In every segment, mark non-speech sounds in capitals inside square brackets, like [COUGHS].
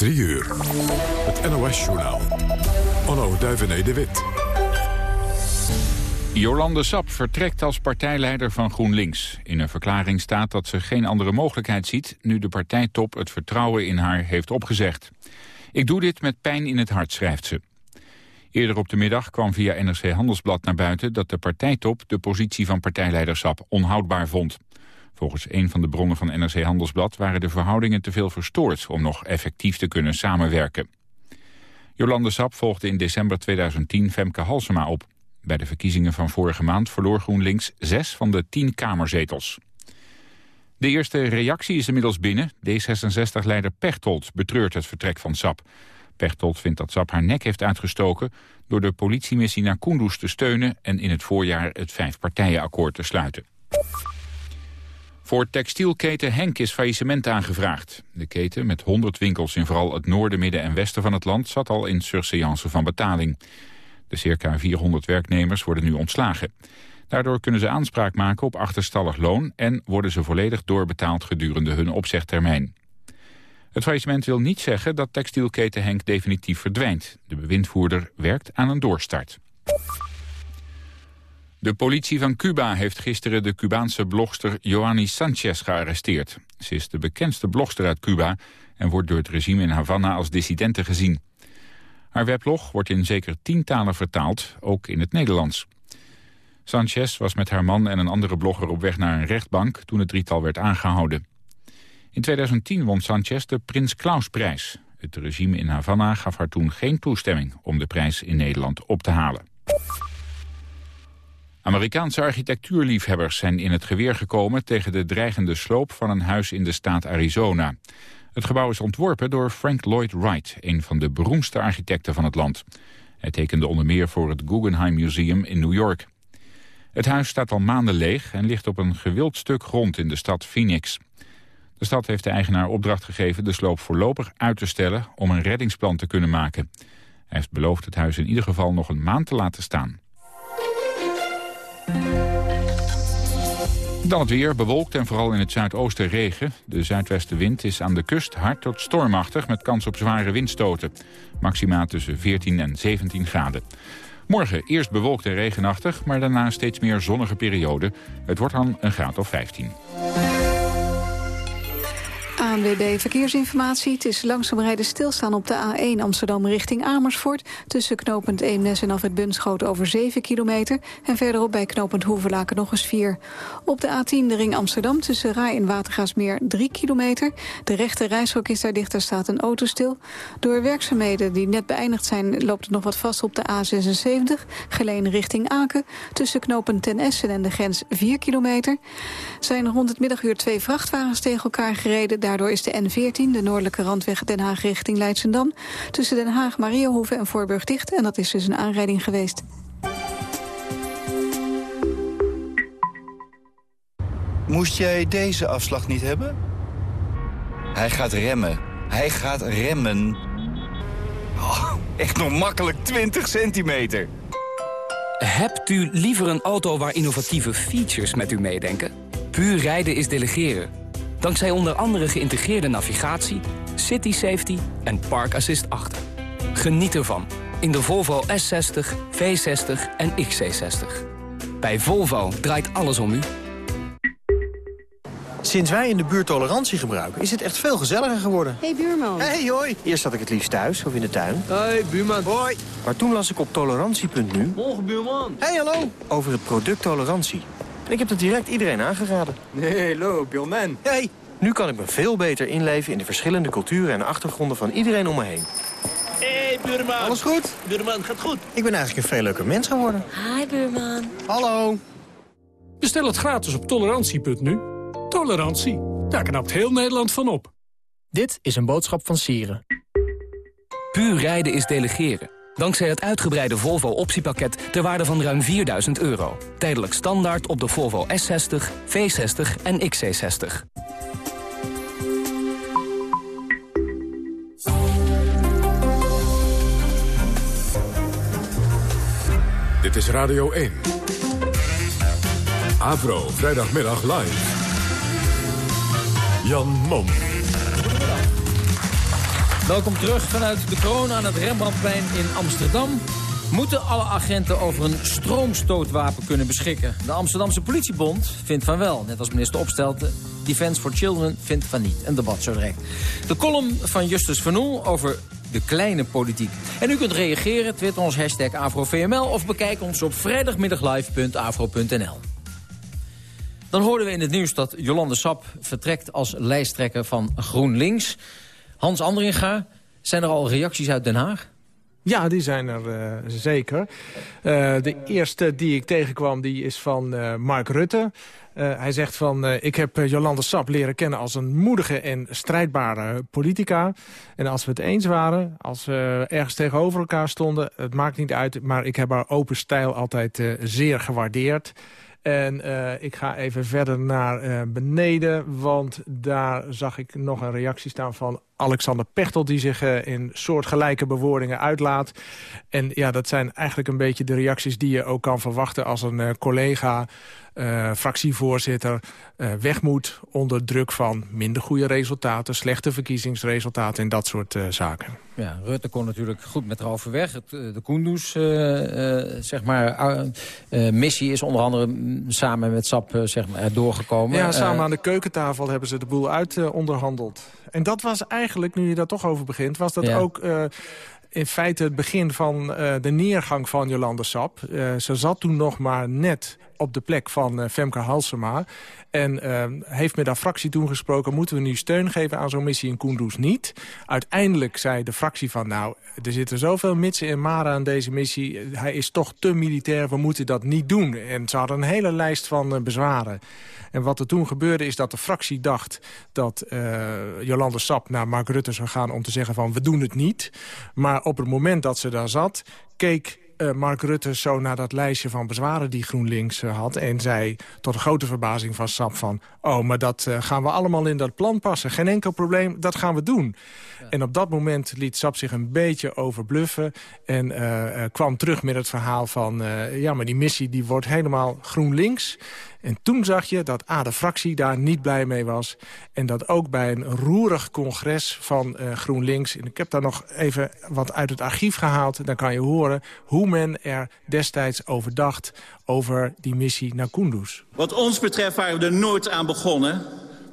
3 uur. Het NOS-journaal. Onno Duivené de Wit. Jolande Sap vertrekt als partijleider van GroenLinks. In een verklaring staat dat ze geen andere mogelijkheid ziet... nu de partijtop het vertrouwen in haar heeft opgezegd. Ik doe dit met pijn in het hart, schrijft ze. Eerder op de middag kwam via NRC Handelsblad naar buiten... dat de partijtop de positie van partijleider Sap onhoudbaar vond. Volgens een van de bronnen van NRC Handelsblad... waren de verhoudingen te veel verstoord om nog effectief te kunnen samenwerken. Jolande Sap volgde in december 2010 Femke Halsema op. Bij de verkiezingen van vorige maand verloor GroenLinks zes van de tien kamerzetels. De eerste reactie is inmiddels binnen. D66-leider Pechtold betreurt het vertrek van Sap. Pechtold vindt dat Sap haar nek heeft uitgestoken... door de politiemissie naar Kunduz te steunen... en in het voorjaar het vijfpartijenakkoord te sluiten. Voor textielketen Henk is faillissement aangevraagd. De keten, met 100 winkels in vooral het noorden, midden en westen van het land... zat al in surseance van betaling. De circa 400 werknemers worden nu ontslagen. Daardoor kunnen ze aanspraak maken op achterstallig loon... en worden ze volledig doorbetaald gedurende hun opzegtermijn. Het faillissement wil niet zeggen dat textielketen Henk definitief verdwijnt. De bewindvoerder werkt aan een doorstart. De politie van Cuba heeft gisteren de Cubaanse blogster Joanny Sanchez gearresteerd. Ze is de bekendste blogster uit Cuba en wordt door het regime in Havana als dissidente gezien. Haar weblog wordt in zeker tien talen vertaald, ook in het Nederlands. Sanchez was met haar man en een andere blogger op weg naar een rechtbank toen het drietal werd aangehouden. In 2010 won Sanchez de Prins Klausprijs. Het regime in Havana gaf haar toen geen toestemming om de prijs in Nederland op te halen. Amerikaanse architectuurliefhebbers zijn in het geweer gekomen tegen de dreigende sloop van een huis in de staat Arizona. Het gebouw is ontworpen door Frank Lloyd Wright, een van de beroemdste architecten van het land. Hij tekende onder meer voor het Guggenheim Museum in New York. Het huis staat al maanden leeg en ligt op een gewild stuk grond in de stad Phoenix. De stad heeft de eigenaar opdracht gegeven de sloop voorlopig uit te stellen om een reddingsplan te kunnen maken. Hij heeft beloofd het huis in ieder geval nog een maand te laten staan. Dan het weer, bewolkt en vooral in het zuidoosten regen. De zuidwestenwind is aan de kust hard tot stormachtig... met kans op zware windstoten. Maxima tussen 14 en 17 graden. Morgen eerst bewolkt en regenachtig, maar daarna steeds meer zonnige periode. Het wordt dan een graad of 15. ANWB Verkeersinformatie. Het is langzaam rijden stilstaan op de A1 Amsterdam richting Amersfoort. Tussen knooppunt Eemnes en Bunschoten over 7 kilometer. En verderop bij knooppunt Hoevelaken nog eens 4. Op de A10 de ring Amsterdam tussen Rai en Watergaasmeer 3 kilometer. De rechte reishok is daar dicht, daar staat een auto stil. Door werkzaamheden die net beëindigd zijn loopt het nog wat vast op de A76. Geleen richting Aken. Tussen knooppunt Ten Essen en de grens 4 kilometer. Zijn rond het middaguur twee vrachtwagens tegen elkaar gereden Daardoor is de N14, de noordelijke randweg Den Haag richting Leidsendam... tussen Den Haag, Mariahoeve en Voorburg dicht. En dat is dus een aanrijding geweest. Moest jij deze afslag niet hebben? Hij gaat remmen. Hij gaat remmen. Oh, echt nog makkelijk 20 centimeter. Hebt u liever een auto waar innovatieve features met u meedenken? Puur rijden is delegeren. Dankzij onder andere geïntegreerde navigatie, city safety en park assist 8. Geniet ervan in de Volvo S60, V60 en XC60. Bij Volvo draait alles om u. Sinds wij in de buurt tolerantie gebruiken, is het echt veel gezelliger geworden. hey, buurman. hey, hoi. Eerst zat ik het liefst thuis of in de tuin. hey, buurman. Hoi. Maar toen las ik op tolerantie.nu... Morgen, buurman. hey, hallo. Over het product tolerantie. En ik heb het direct iedereen aangeraden. Nee, loop, buurman. Hey. Nu kan ik me veel beter inleven in de verschillende culturen en achtergronden van iedereen om me heen. hey, buurman. Alles goed? Buurman, gaat goed. Ik ben eigenlijk een veel leuker mens geworden. Hi, buurman. Hallo. Bestel het gratis op tolerantie.nu. Tolerantie, daar knapt heel Nederland van op. Dit is een boodschap van Sieren. Puur rijden is delegeren. Dankzij het uitgebreide Volvo optiepakket ter waarde van ruim 4000 euro. Tijdelijk standaard op de Volvo S60, V60 en XC60. Dit is Radio 1. Avro, vrijdagmiddag live. Jan Mom. Welkom terug vanuit de kroon aan het Rembrandtplein in Amsterdam. Moeten alle agenten over een stroomstootwapen kunnen beschikken? De Amsterdamse politiebond vindt van wel, net als minister Opstelten. Defense for Children vindt van niet. Een debat zo direct. De column van Justus Van Oel over de kleine politiek. En u kunt reageren, twitter ons hashtag AfroVML... of bekijk ons op vrijdagmiddaglive.afro.nl. Dan hoorden we in het nieuws dat Jolande Sap vertrekt als lijsttrekker van GroenLinks. Hans Andringa, zijn er al reacties uit Den Haag? Ja, die zijn er uh, zeker. Uh, de eerste die ik tegenkwam, die is van uh, Mark Rutte. hij zegt van, ik heb Jolande Sap leren kennen als een moedige en strijdbare politica. En als we het eens waren, als we ergens tegenover elkaar stonden... het maakt niet uit, maar ik heb haar open stijl altijd zeer gewaardeerd. En ik ga even verder naar beneden, want daar zag ik nog een reactie staan van Alexander Pechtel... die zich uh, in soortgelijke bewoordingen uitlaat. En ja, dat zijn eigenlijk een beetje de reacties die je ook kan verwachten... als een collega uh, fractievoorzitter weg moet onder druk van minder goede resultaten, slechte verkiezingsresultaten en dat soort zaken. Ja, Rutte kon natuurlijk goed met haar overweg. Het, de Kunduz, zeg maar, missie is onder andere samen met SAP zeg maar, doorgekomen. Ja, samen aan de keukentafel hebben ze de boel uit onderhandeld. En dat was eigenlijk, nu je daar toch over begint, was dat ja. ook in feite het begin van uh, de neergang van Jolande Sap. Uh, ze zat toen nog maar net op de plek van uh, Femke Halsema. En uh, heeft met haar fractie toen gesproken... moeten we nu steun geven aan zo'n missie in Kunduz niet. Uiteindelijk zei de fractie van... nou, er zitten zoveel mitsen en maren aan deze missie. Hij is toch te militair, we moeten dat niet doen. En ze hadden een hele lijst van uh, bezwaren. En wat er toen gebeurde is dat de fractie dacht... dat uh, Jolande Sap naar Mark Rutte zou gaan om te zeggen van... we doen het niet. Maar op het moment dat ze daar zat... keek uh, Mark Rutte zo naar dat lijstje van bezwaren die GroenLinks uh, had... en zei tot grote verbazing van SAP van... oh, maar dat uh, gaan we allemaal in dat plan passen. Geen enkel probleem, dat gaan we doen. Ja. En op dat moment liet SAP zich een beetje overbluffen... en kwam terug met het verhaal van... ja, maar die missie die wordt helemaal GroenLinks... En toen zag je dat A, de fractie daar niet blij mee was. En dat ook bij een roerig congres van uh, GroenLinks... en ik heb daar nog even wat uit het archief gehaald... dan kan je horen hoe men er destijds over dacht... over die missie naar Kunduz. Wat ons betreft waren we er nooit aan begonnen...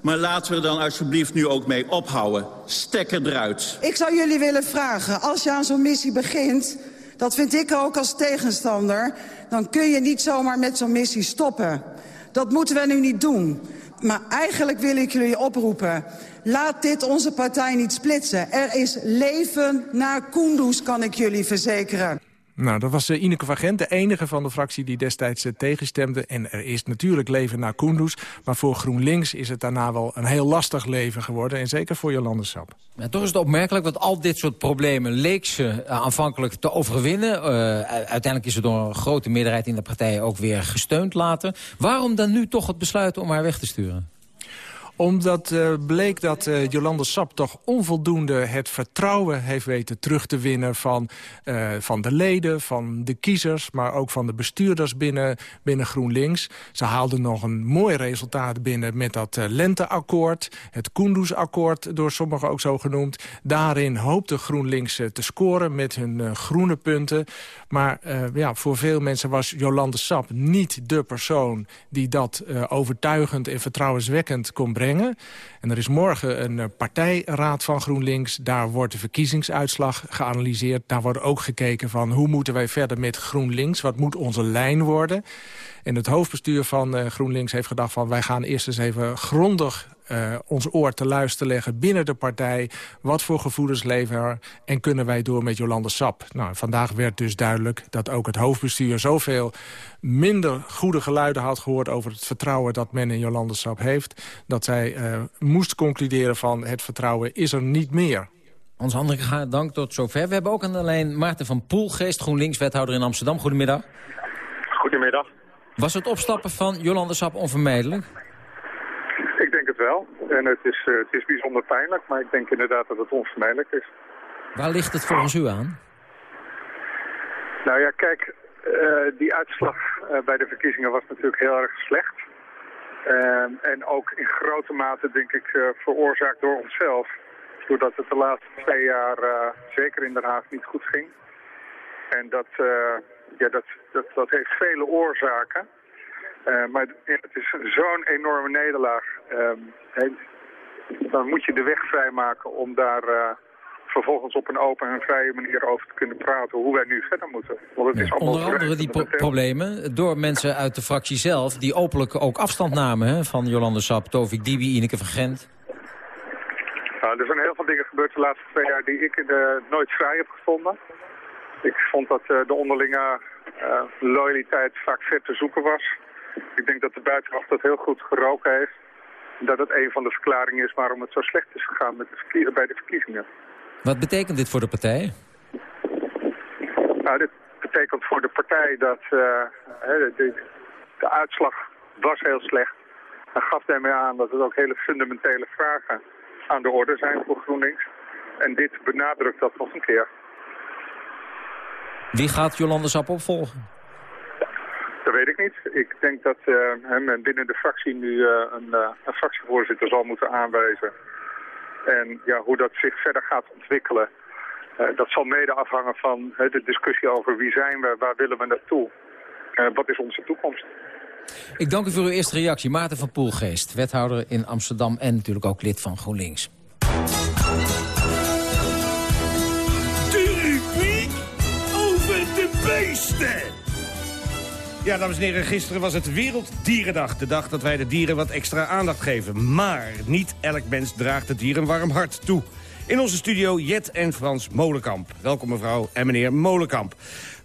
Maar laten we er dan alsjeblieft nu ook mee ophouden. Stekker eruit. Ik zou jullie willen vragen, als je aan zo'n missie begint... dat vind ik ook als tegenstander... dan kun je niet zomaar met zo'n missie stoppen. Dat moeten we nu niet doen. Maar eigenlijk wil ik jullie oproepen. Laat dit onze partij niet splitsen. Er is leven naar Kunduz, kan ik jullie verzekeren. Nou, dat was uh, Ineke van Gent, de enige van de fractie die destijds uh, tegenstemde. En er is natuurlijk leven naar Kunduz. Maar voor GroenLinks is het daarna wel een heel lastig leven geworden. En zeker voor Jolande Sap. Ja, toch is het opmerkelijk, want al dit soort problemen leek ze uh, aanvankelijk te overwinnen. uiteindelijk is er door een grote meerderheid in de partij ook weer gesteund later. Waarom dan nu toch het besluit om haar weg te sturen? Omdat uh, bleek dat uh, Jolande Sap toch onvoldoende het vertrouwen heeft weten terug te winnen van, uh, van de leden, van de kiezers, maar ook van de bestuurders binnen, binnen GroenLinks. Ze haalden nog een mooi resultaat binnen met dat lenteakkoord, het Kunduz-akkoord door sommigen ook zo genoemd. Daarin hoopte GroenLinks te scoren met hun groene punten. Maar ja, voor veel mensen was Jolande Sap niet de persoon die dat overtuigend en vertrouwenswekkend kon brengen. En er is morgen een eh, partijraad van GroenLinks. Daar wordt de verkiezingsuitslag geanalyseerd. Daar wordt ook gekeken van hoe moeten wij verder met GroenLinks. Wat moet onze lijn worden? En het hoofdbestuur van uh, GroenLinks heeft gedacht van... wij gaan eerst eens even grondig uh, ons oor te luisteren leggen binnen de partij. Wat voor gevoelens leven er en kunnen wij door met Jolande Sap? Nou, vandaag werd dus duidelijk dat ook het hoofdbestuur zoveel minder goede geluiden had gehoord over het vertrouwen dat men in Jolande Sap heeft. Dat zij uh, moest concluderen van het vertrouwen is er niet meer. Ons andere dank tot zover. We hebben ook aan de lijn Maarten van Poelgeest, GroenLinks-wethouder in Amsterdam. Goedemiddag. Goedemiddag. Was het opstappen van Jolande Sap onvermijdelijk? Ik denk het wel. En het is, uh, het is bijzonder pijnlijk, maar ik denk inderdaad dat het onvermijdelijk is. Waar ligt het volgens u aan? Nou ja, kijk, uh, die uitslag uh, bij de verkiezingen was natuurlijk heel erg slecht. en ook in grote mate, denk ik, veroorzaakt door onszelf. doordat het de laatste twee jaar zeker in Den Haag niet goed ging. En dat, ja, dat, dat, dat heeft vele oorzaken. Uh, maar het is zo'n enorme nederlaag. Ehm, dan moet je de weg vrijmaken om daar vervolgens op een open en vrije manier over te kunnen praten hoe wij nu verder moeten. Want het is allemaal Onder andere die pro problemen door mensen uit de fractie zelf... die openlijk ook afstand namen hè, van Jolande Sap, Tovik Dibi, Ineke van Gent. Nou, er zijn heel veel dingen gebeurd de laatste twee jaar die ik uh, nooit vrij heb gevonden. Ik vond dat uh, de onderlinge uh, loyaliteit vaak ver te zoeken was. Ik denk dat de buitenwacht dat heel goed geroken heeft. Dat het een van de verklaringen is waarom het zo slecht is gegaan met de bij de verkiezingen. Wat betekent dit voor de partij? Nou, dit betekent voor de partij dat uh, de, de, uitslag was heel slecht. En gaf daarmee aan dat er ook hele fundamentele vragen aan de orde zijn voor GroenLinks. En dit benadrukt dat nog een keer. Wie gaat Jolande Sap opvolgen? Dat weet ik niet. Ik denk dat uh, men binnen de fractie nu uh, een, een fractievoorzitter zal moeten aanwijzen. En ja, hoe dat zich verder gaat ontwikkelen, uh, dat zal mede afhangen van uh, de discussie over wie zijn we, waar willen we naartoe. Uh, wat is onze toekomst? Ik dank u voor uw eerste reactie. Maarten van Poelgeest, wethouder in Amsterdam en natuurlijk ook lid van GroenLinks. Ja, dames en heren, gisteren was het Werelddierendag. De dag dat wij de dieren wat extra aandacht geven. Maar niet elk mens draagt het dier een warm hart toe. In onze studio Jet en Frans Molenkamp. Welkom mevrouw en meneer Molenkamp.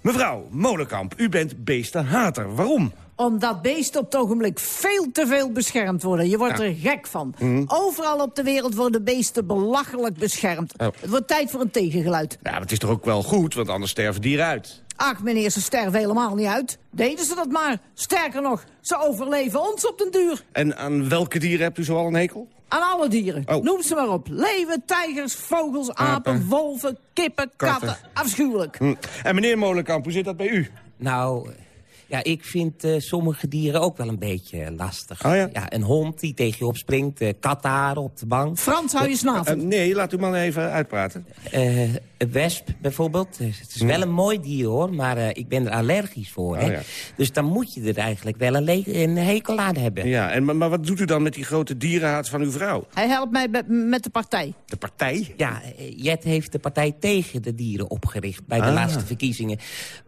Mevrouw Molenkamp, u bent beestenhater. Waarom? Omdat beesten op het ogenblik veel te veel beschermd worden. Je wordt er gek van. Mhm. Overal op de wereld worden beesten belachelijk beschermd. Oh. Het wordt tijd voor een tegengeluid. Ja, maar het is toch ook wel goed, want anders sterven dieren uit. Ach, meneer, ze sterven helemaal niet uit. Deden ze dat maar. Sterker nog, ze overleven ons op den duur. En aan welke dieren hebt u zoal een hekel? Aan alle dieren. Oh. Noem ze maar op. Leeuwen, tijgers, vogels, apen, Apen. wolven, kippen, katten. Katten. Afschuwelijk. Hm. En meneer Molenkamp, hoe zit dat bij u? Nou, ja, ik vind eh, sommige dieren ook wel een beetje lastig. Oh ja? een hond die tegen je opspringt, uh, katharen op de bank. Frans, hou je snavel. Eh, nee, laat u maar even uitpraten. Eh, een wesp bijvoorbeeld. Eh, Het is wel een mooi dier hoor, maar eh, ik ben er allergisch voor. hè. Oh ja. Dus dan moet je er eigenlijk wel een, hekel aan hebben. Ja, en, maar, maar wat doet u dan met die grote dierenhaat van uw vrouw? Hij helpt mij met de partij. De partij? Ja, eh, Jet heeft de partij tegen de dieren opgericht bij de Ah. laatste verkiezingen.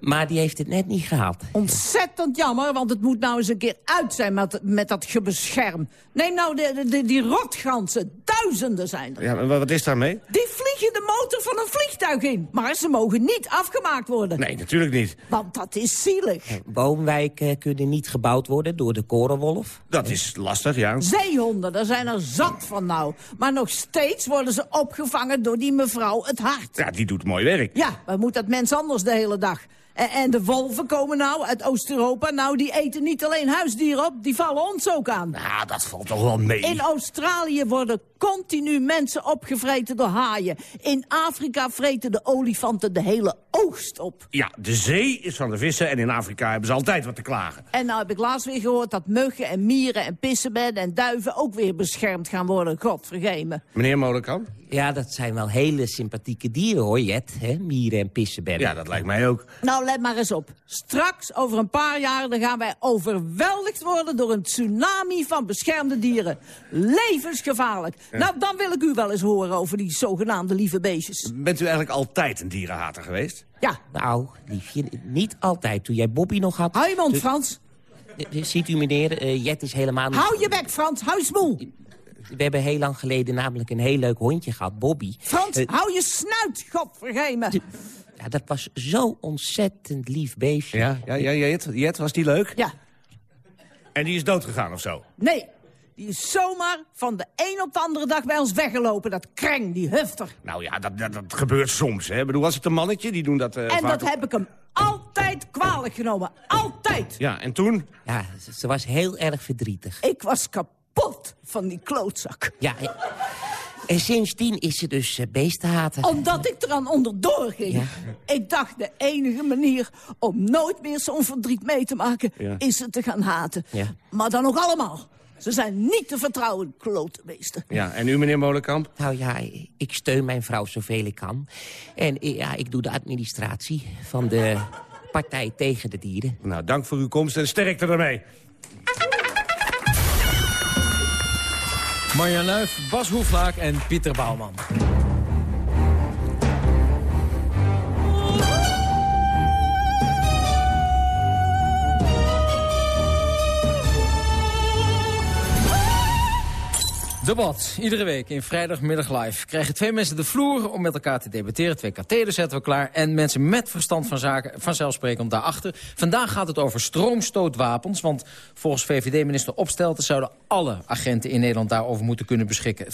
Maar die heeft het net niet gehaald. Ontzettend jammer, want het moet nou eens een keer uit zijn met, met dat gebescherm. Neem nou de, die rotgansen, duizenden zijn er. Ja, maar wat is daarmee? Die vliegen de motor van een vliegtuig in. Maar ze mogen niet afgemaakt worden. Nee, natuurlijk niet. Want dat is zielig. Woonwijken kunnen niet gebouwd worden door de korenwolf. Dat is lastig, ja. Zeehonden, daar zijn er zat van nou. Maar nog steeds worden ze opgevangen door die mevrouw het hart. Ja, die doet mooi werk. Ja, waar moet dat mens anders de hele dag? En, en de wolven komen nou uit Oost-Europa. Nou, die eten niet alleen huisdieren op, die vallen ons ook aan. Nou, dat valt toch wel mee. In Australië worden continu mensen opgevreten door haaien. In Afrika vreten de olifanten de hele oogst op. Ja, de zee is van de vissen en in Afrika hebben ze altijd wat te klagen. En nou heb ik laatst weer gehoord dat muggen en mieren en pissenbedden en duiven ook weer beschermd gaan worden. God vergeet me. Meneer Molenkamp? Ja, dat zijn wel hele sympathieke dieren hoor, Jet. Hè? Mieren en pissenbedden. Ja, dat lijkt mij ook. Nou, let maar eens op. Straks, over een paar jaar, dan gaan wij overweldigd worden door een tsunami van beschermde dieren. Levensgevaarlijk. Nou, dan wil ik u wel eens horen over die zogenaamde lieve beestjes. Bent u eigenlijk altijd een dierenhater geweest? Ja. Nou, liefje, niet altijd. Toen jij Bobby nog had... Hou je mond, Frans. Ziet u meneer, eh, Jet is helemaal niet... Hou je bek, Frans. Hou je smoel. We hebben heel lang geleden namelijk een heel leuk hondje gehad, Bobby. Frans, Eh, hou je snuit. God vergeet me. ja, dat was zo ontzettend lief beestje. Ja, ja, ja Jet, Jet, was die leuk? Ja. En die is doodgegaan of zo? Nee. Die is zomaar van de een op de andere dag bij ons weggelopen. Dat kreng, die hufter. Nou ja, dat, dat, dat gebeurt soms. Hè. Ik bedoel, was het een mannetje? Die doen dat eh, En vaak dat heb ik hem altijd kwalijk genomen. Altijd. Ja, en toen? Ja, ze, ze was heel erg verdrietig. Ik was kapot van die klootzak. Ja, en, en sindsdien is ze dus uh, beestenhater. Omdat ik eraan onderdoor ging. Ik dacht, de enige manier om nooit meer zo'n verdriet mee te maken... Ja. is het te gaan haten. Ja. Maar dan ook allemaal. Ze zijn niet te vertrouwen, klote beesten. Ja, en u, meneer Molenkamp? Nou ja, ik steun mijn vrouw zoveel ik kan. En ja, ik doe de administratie van de Partij tegen de Dieren. Nou, dank voor uw komst en sterkte ermee. Marjan Luif, Bas Hoeflaak en Pieter Bouwman. Debat. Iedere week in vrijdagmiddag live krijgen twee mensen de vloer om met elkaar te debatteren. Twee kathederen zetten we klaar en mensen met verstand van zaken vanzelfsprekend daarachter. Vandaag gaat het over stroomstootwapens, want volgens VVD-minister Opstelten zouden alle agenten in Nederland daarover moeten kunnen beschikken.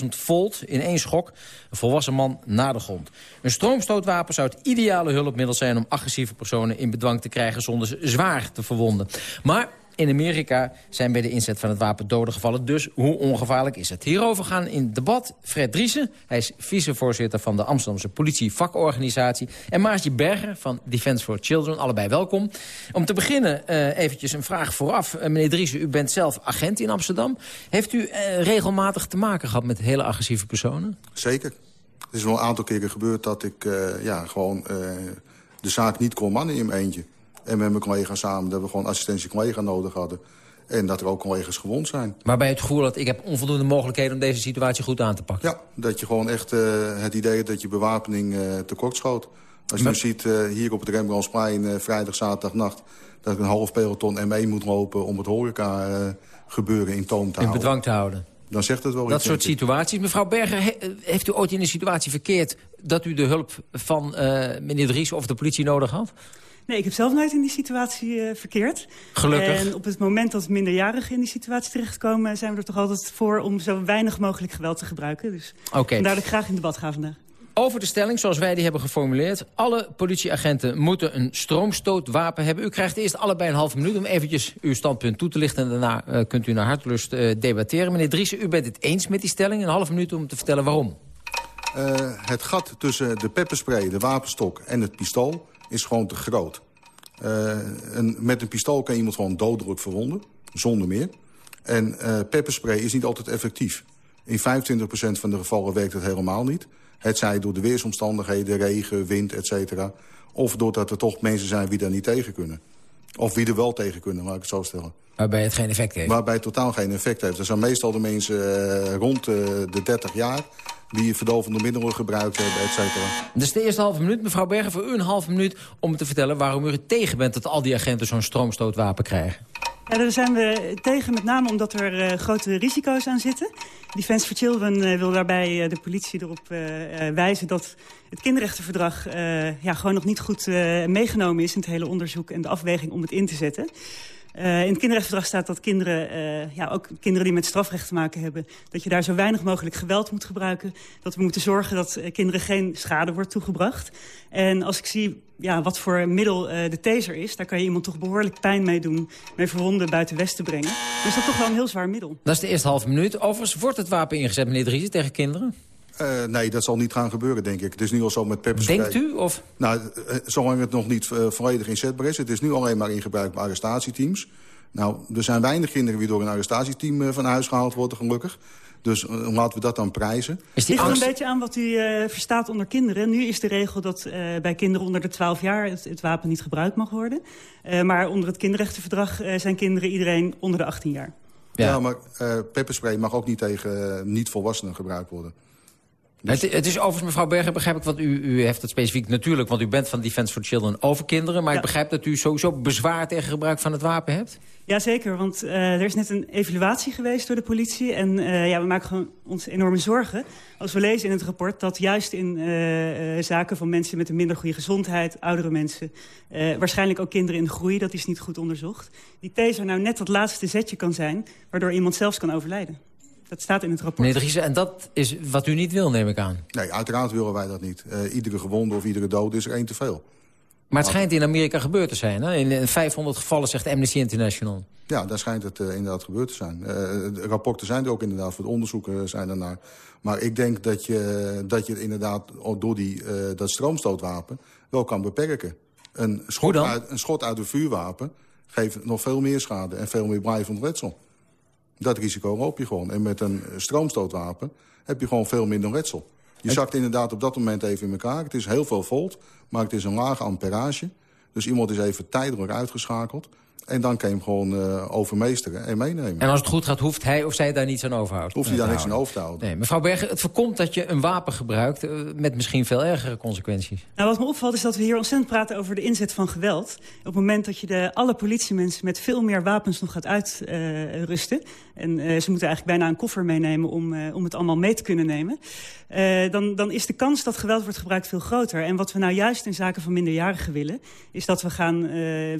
50.000 volt in één schok, een volwassen man na de grond. Een stroomstootwapen zou het ideale hulpmiddel zijn om agressieve personen in bedwang te krijgen zonder ze zwaar te verwonden. Maar in Amerika zijn bij de inzet van het wapen doden gevallen. Dus hoe ongevaarlijk is het? Hierover gaan in debat Fred Driessen. Hij is vicevoorzitter van de Amsterdamse politievakorganisatie. En Maartje Berger van Defence for Children. Allebei welkom. Om te beginnen uh, eventjes een vraag vooraf. Uh, meneer Driessen, u bent zelf agent in Amsterdam. Heeft u uh, regelmatig te maken gehad met hele agressieve personen? Zeker. Het is wel een aantal keren gebeurd dat ik ja, gewoon de zaak niet kon mannen in mijn eentje. En met mijn collega samen dat we gewoon assistentie collega nodig hadden. En dat er ook collega's gewond zijn. Maar bij het gevoel dat ik heb onvoldoende mogelijkheden om deze situatie goed aan te pakken? Ja, dat je gewoon echt uh, het idee hebt dat je bewapening uh, tekort schoot. Als je maar... nu ziet uh, hier op het Rembrandtsplein vrijdag, zaterdag nacht... dat ik een half peloton M1 moet lopen om het horeca gebeuren in toom te in houden. In bedwang te houden. Dan zegt het wel Dat soort situaties. Mevrouw Berger, he, heeft u ooit in een situatie verkeerd... dat u de hulp van meneer Dries of de politie nodig had? Nee, ik heb zelf nooit in die situatie uh, verkeerd. Gelukkig. En op het moment dat minderjarigen in die situatie terechtkomen... zijn we er toch altijd voor om zo weinig mogelijk geweld te gebruiken. Dus okay. vandaar dat ik graag in debat ga vandaag. Over de stelling, zoals wij die hebben geformuleerd. Alle politieagenten moeten een stroomstootwapen hebben. U krijgt eerst allebei een half minuut om eventjes uw standpunt toe te lichten. En daarna uh, kunt u naar hartelust uh, debatteren. Meneer Driessen, u bent het eens met die stelling. Een half minuut om te vertellen waarom. Uh, het gat tussen de pepperspray, de wapenstok en het pistool is gewoon te groot. Uh, een, met een pistool kan iemand gewoon dodelijk verwonden, zonder meer. En uh, pepperspray is niet altijd effectief. In 25% van de gevallen werkt het helemaal niet. Het zij door de weersomstandigheden, regen, wind, et cetera. Of doordat er toch mensen zijn die daar niet tegen kunnen. Of wie er wel tegen kunnen, laat ik het zo stellen. Waarbij het geen effect heeft? Waarbij het totaal geen effect heeft. Er zijn meestal de mensen uh, rond de 30 jaar die verdovende middelen gebruikt hebben, et cetera. Dus de eerste halve minuut, mevrouw Berger, voor u een halve minuut... om te vertellen waarom u er tegen bent dat al die agenten zo'n stroomstootwapen krijgen. Ja, daar zijn we tegen, met name omdat er uh, grote risico's aan zitten. Defense for Children uh, wil daarbij uh, de politie erop wijzen dat het kinderrechtenverdrag ja, gewoon nog niet goed meegenomen is... in het hele onderzoek en de afweging om het in te zetten. Uh, in het kinderrechtenverdrag staat dat kinderen, uh, ja, ook kinderen die met strafrecht te maken hebben... dat je daar zo weinig mogelijk geweld moet gebruiken. Dat we moeten zorgen dat uh, kinderen geen schade wordt toegebracht. En als ik zie ja, wat voor middel de taser is... daar kan je iemand toch behoorlijk pijn mee doen... mee verwonden buiten West te brengen. Is dat toch wel een heel zwaar middel. Dat is de eerste halve minuut. Overigens wordt het wapen ingezet, meneer Driessen, tegen kinderen? Uh, nee, dat zal niet gaan gebeuren, denk ik. Het is nu al zo met pepperspray. Denkt u? Of? Nou, uh, zolang het nog niet uh, volledig inzetbaar is. Het is nu alleen maar in gebruik bij arrestatieteams. Nou, er zijn weinig kinderen die door een arrestatieteam van huis gehaald worden, gelukkig. Dus laten we dat dan prijzen. Het ligt er een beetje aan wat u verstaat onder kinderen. Nu is de regel dat bij kinderen onder de 12 jaar het, het wapen niet gebruikt mag worden. maar onder het kinderrechtenverdrag zijn kinderen iedereen onder de 18 jaar. Ja, ja maar pepperspray mag ook niet tegen niet-volwassenen gebruikt worden. Dus... Het, het, is overigens, mevrouw Berger, begrijp ik, want u, u heeft het specifiek natuurlijk... want u bent van Defence for Children over kinderen... maar ja. ik begrijp dat u sowieso bezwaar tegen gebruik van het wapen hebt? Jazeker, want uh, er is net een evaluatie geweest door de politie... en uh, ja, we maken gewoon ons enorme zorgen als we lezen in het rapport... dat juist in uh, zaken van mensen met een minder goede gezondheid... oudere mensen, waarschijnlijk ook kinderen in de groei... dat is niet goed onderzocht. Die taser nou net dat laatste zetje kan zijn... waardoor iemand zelfs kan overlijden. Dat staat in het rapport. Meneer Driessen, en dat is wat u niet wil, neem ik aan? Nee, uiteraard willen wij dat niet. Uh, iedere gewonde of iedere dood is er één te veel. Maar het schijnt in Amerika gebeurd te zijn. Hè? In 500 gevallen zegt Amnesty International. Ja, daar schijnt het uh, inderdaad gebeurd te zijn. Uh, de rapporten zijn er ook inderdaad, voor de onderzoeken zijn ernaar. Maar ik denk dat je, dat je het inderdaad door die, uh, dat stroomstootwapen wel kan beperken. Een schot, uit, een schot uit een vuurwapen geeft nog veel meer schade en veel meer blijvend letsel. Dat risico loop je gewoon. En met een stroomstootwapen heb je gewoon veel minder letsel. Je zakt inderdaad op dat moment even in elkaar. Het is heel veel volt, maar het is een lage amperage. Dus iemand is even tijdelijk uitgeschakeld. En dan kan je hem gewoon uh, overmeesteren en meenemen. En als het goed gaat, hoeft hij of zij daar niets aan overhoudt? Hoeft hij daar niks aan over te houden. Nee, mevrouw Berger, het voorkomt dat je een wapen gebruikt... Uh, met misschien veel ergere consequenties. Nou, wat me opvalt is dat we hier ontzettend praten over de inzet van geweld. Op het moment dat je de, alle politiemensen met veel meer wapens nog gaat uitrusten... Uh, en ze moeten eigenlijk bijna een koffer meenemen om, om het allemaal mee te kunnen nemen... dan, dan is de kans dat geweld wordt gebruikt veel groter. En wat we nou juist in zaken van minderjarigen willen... is dat we gaan,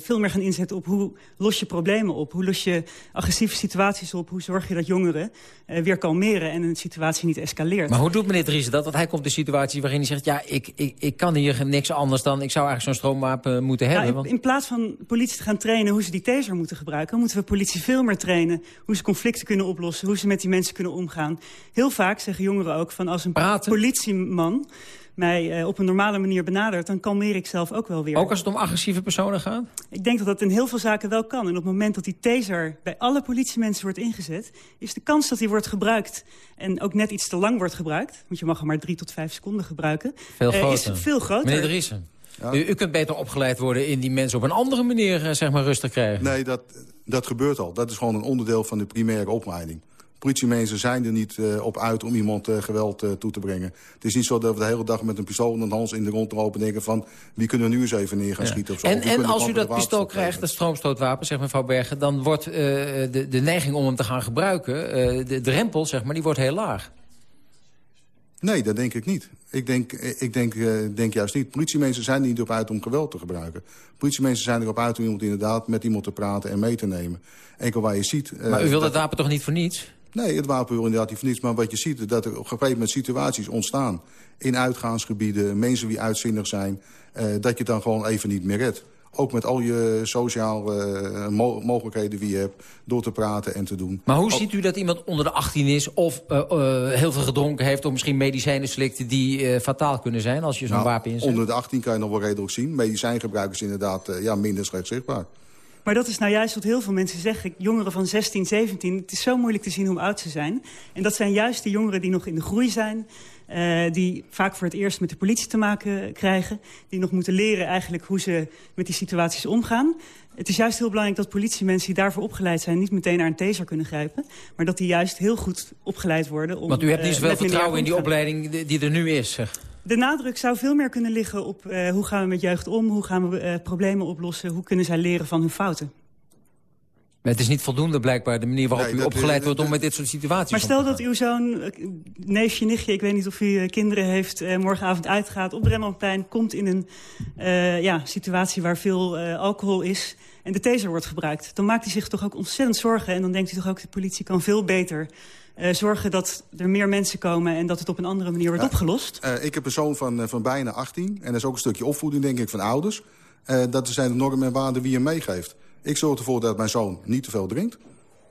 veel meer gaan inzetten op hoe los je problemen op? Hoe los je agressieve situaties op? Hoe zorg je dat jongeren uh, weer kalmeren en een situatie niet escaleert? Maar hoe doet meneer Dries dat? Want hij komt in een situatie waarin hij zegt... ja, ik, ik, ik kan hier niks anders dan... ik zou eigenlijk zo'n stroomwapen moeten hebben. Ja, in, want... in, plaats van politie te gaan trainen hoe ze die taser moeten gebruiken... moeten we politie veel meer trainen hoe ze conflicten kunnen oplossen... hoe ze met die mensen kunnen omgaan. Heel vaak zeggen jongeren ook van als een Praten. politieman mij uh, op een normale manier benadert... dan kalmeer ik zelf ook wel weer. Ook als het om agressieve personen gaat? Ik denk dat dat in heel veel zaken wel kan. En op het moment dat die taser bij alle politiemensen wordt ingezet... is de kans dat die wordt gebruikt en ook net iets te lang wordt gebruikt... want je mag hem maar drie tot vijf seconden gebruiken... Veel groter. Uh, is veel groter. Meneer Driessen, ja. u, u, kunt beter opgeleid worden... in die mensen op een andere manier uh, zeg maar rustig krijgen. Nee, dat, dat gebeurt al. Dat is gewoon een onderdeel van de primaire opleiding politiemensen zijn er niet uh, op uit om iemand uh, geweld uh, toe te brengen. Het is niet zo dat we de hele dag met een pistool en een hals in de grond lopen... denken van, wie kunnen we nu eens even neer gaan ja. schieten? Of zo. En, en als u dat pistool krijgt, dat stroomstootwapen, zegt mevrouw Bergen... dan wordt de, de neiging om hem te gaan gebruiken, de drempel, zeg maar, die wordt heel laag. Nee, dat denk ik niet. Ik denk, ik denk, denk juist niet. Politiemensen zijn er niet op uit om geweld te gebruiken. Politiemensen zijn erop uit om iemand inderdaad met iemand te praten en mee te nemen. Enkel waar je ziet... Maar u wilt het wapen toch niet voor niets? Nee, het wapen wil inderdaad niet niets. Maar wat je ziet, is dat er op een gegeven moment situaties ontstaan... in uitgaansgebieden, mensen die uitzinnig zijn... Uh, dat je dan gewoon even niet meer redt. Ook met al je sociale uh, mo mogelijkheden die je hebt... door te praten en te doen. Maar hoe ook... ziet u dat iemand onder de 18 is... of uh, uh, heel veel gedronken heeft... of misschien medicijnen slikt die fataal kunnen zijn... als je zo'n nou, wapen inzet? Onder de 18 kan je nog wel redelijk zien. Medicijngebruik is inderdaad ja, minder slecht zichtbaar. Maar dat is nou juist wat heel veel mensen zeggen. Jongeren van 16, 17, het is zo moeilijk te zien hoe oud ze zijn. En dat zijn juist de jongeren die nog in de groei zijn... Uh, die vaak voor het eerst met de politie te maken krijgen. Die nog moeten leren eigenlijk hoe ze met die situaties omgaan. Het is juist heel belangrijk dat politiemensen die daarvoor opgeleid zijn... niet meteen naar een taser kunnen grijpen. Maar dat die juist heel goed opgeleid worden. Om, Want u hebt niet zoveel uh, vertrouwen in die opleiding die er nu is, zeg. De nadruk zou veel meer kunnen liggen op uh, hoe gaan we met jeugd om... hoe gaan we uh, problemen oplossen, hoe kunnen zij leren van hun fouten. Maar het is niet voldoende blijkbaar de manier waarop nee, u opgeleid wordt... om met dit soort situaties Maar stel dat uw zoon, neefje, nichtje... ik weet niet of u kinderen heeft, uh, morgenavond uitgaat... op Rembrandtplein, komt in een uh, ja, situatie waar veel uh, alcohol is... en de taser wordt gebruikt. Dan maakt hij zich toch ook ontzettend zorgen... en dan denkt hij toch ook, de politie kan veel beter... Uh, zorgen dat er meer mensen komen en dat het op een andere manier wordt ja, opgelost? Uh, ik heb een zoon van, uh, van bijna 18 en dat is ook een stukje opvoeding denk ik van ouders. dat zijn de normen en waarden wie je meegeeft. Ik zorg ervoor dat mijn zoon niet te veel drinkt.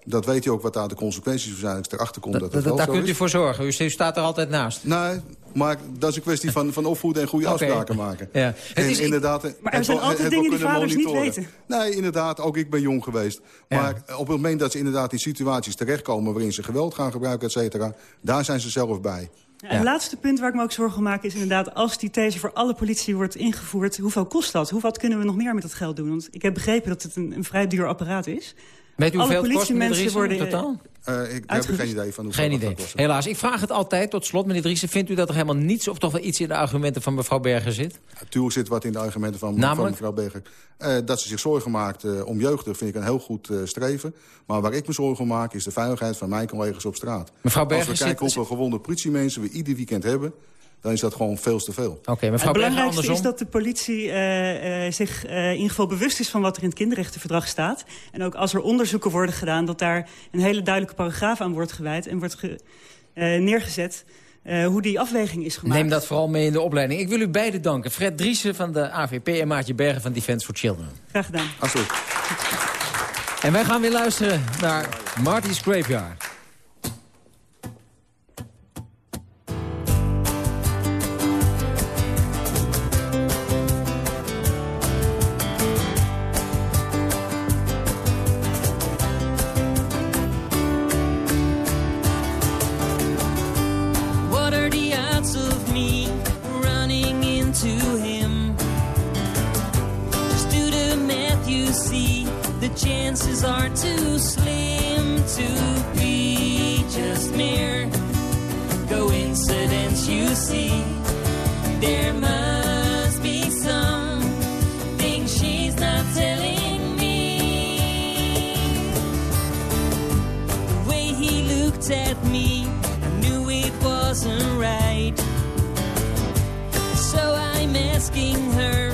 Dat weet hij ook wat daar de consequenties van zijn als ik erachter kom dat, dat het wel Daar zo kunt is. u voor zorgen. U, u staat er altijd naast. Nee, maar dat is een kwestie van, van opvoeden en goede okay. afspraken maken. [LAUGHS] Ja. En is, inderdaad, maar er zijn altijd dingen die vaders monitoren. niet weten. Nee, inderdaad, ook ik ben jong geweest. Ja. Maar op het moment dat ze inderdaad in situaties terechtkomen... waarin ze geweld gaan gebruiken, et cetera, daar zijn ze zelf bij. Ja, het laatste punt waar ik me ook zorgen om maak is inderdaad... als die taser voor alle politie wordt ingevoerd, hoeveel kost dat? Hoeveel kunnen we nog meer met dat geld doen? Want ik heb begrepen dat het een, een vrij duur apparaat is. Weet u hoeveel alle politiemensen worden totaal? Uh, ik heb geen idee van hoeveel Geen idee. Dat Helaas. Ik vraag het altijd tot slot, meneer Driessen. Vindt u dat er helemaal niets of toch wel iets in de argumenten van mevrouw Berger zit? Natuurlijk ja, zit wat in de argumenten van, Namelijk? van mevrouw Berger. Uh, dat ze zich zorgen maakt uh, om jeugdig vind ik een heel goed uh, streven. Maar waar ik me zorgen om maak is de veiligheid van mijn collega's op straat. Mevrouw Berger Als we kijken hoeveel gewonde politiemensen we ieder weekend hebben dan is dat gewoon veel te veel. Oké, okay, mevrouw Het belangrijkste Berger, is dat de politie uh, uh, zich uh, in ieder geval bewust is van wat er in het kinderrechtenverdrag staat. En ook als er onderzoeken worden gedaan, dat daar een hele duidelijke paragraaf aan wordt gewijd en wordt ge, neergezet. Uh, hoe die afweging is gemaakt. Neem dat vooral mee in de opleiding. Ik wil u beiden danken. Fred Driessen van de AVP en Maartje Bergen van Defence for Children. Graag gedaan. Alsjeblieft. En wij gaan weer luisteren naar Marty's Graveyard. Chances are too slim to be just mere coincidence. You see, there must be some things she's not telling me. The way he looked at me, I knew it wasn't right. So I'm asking her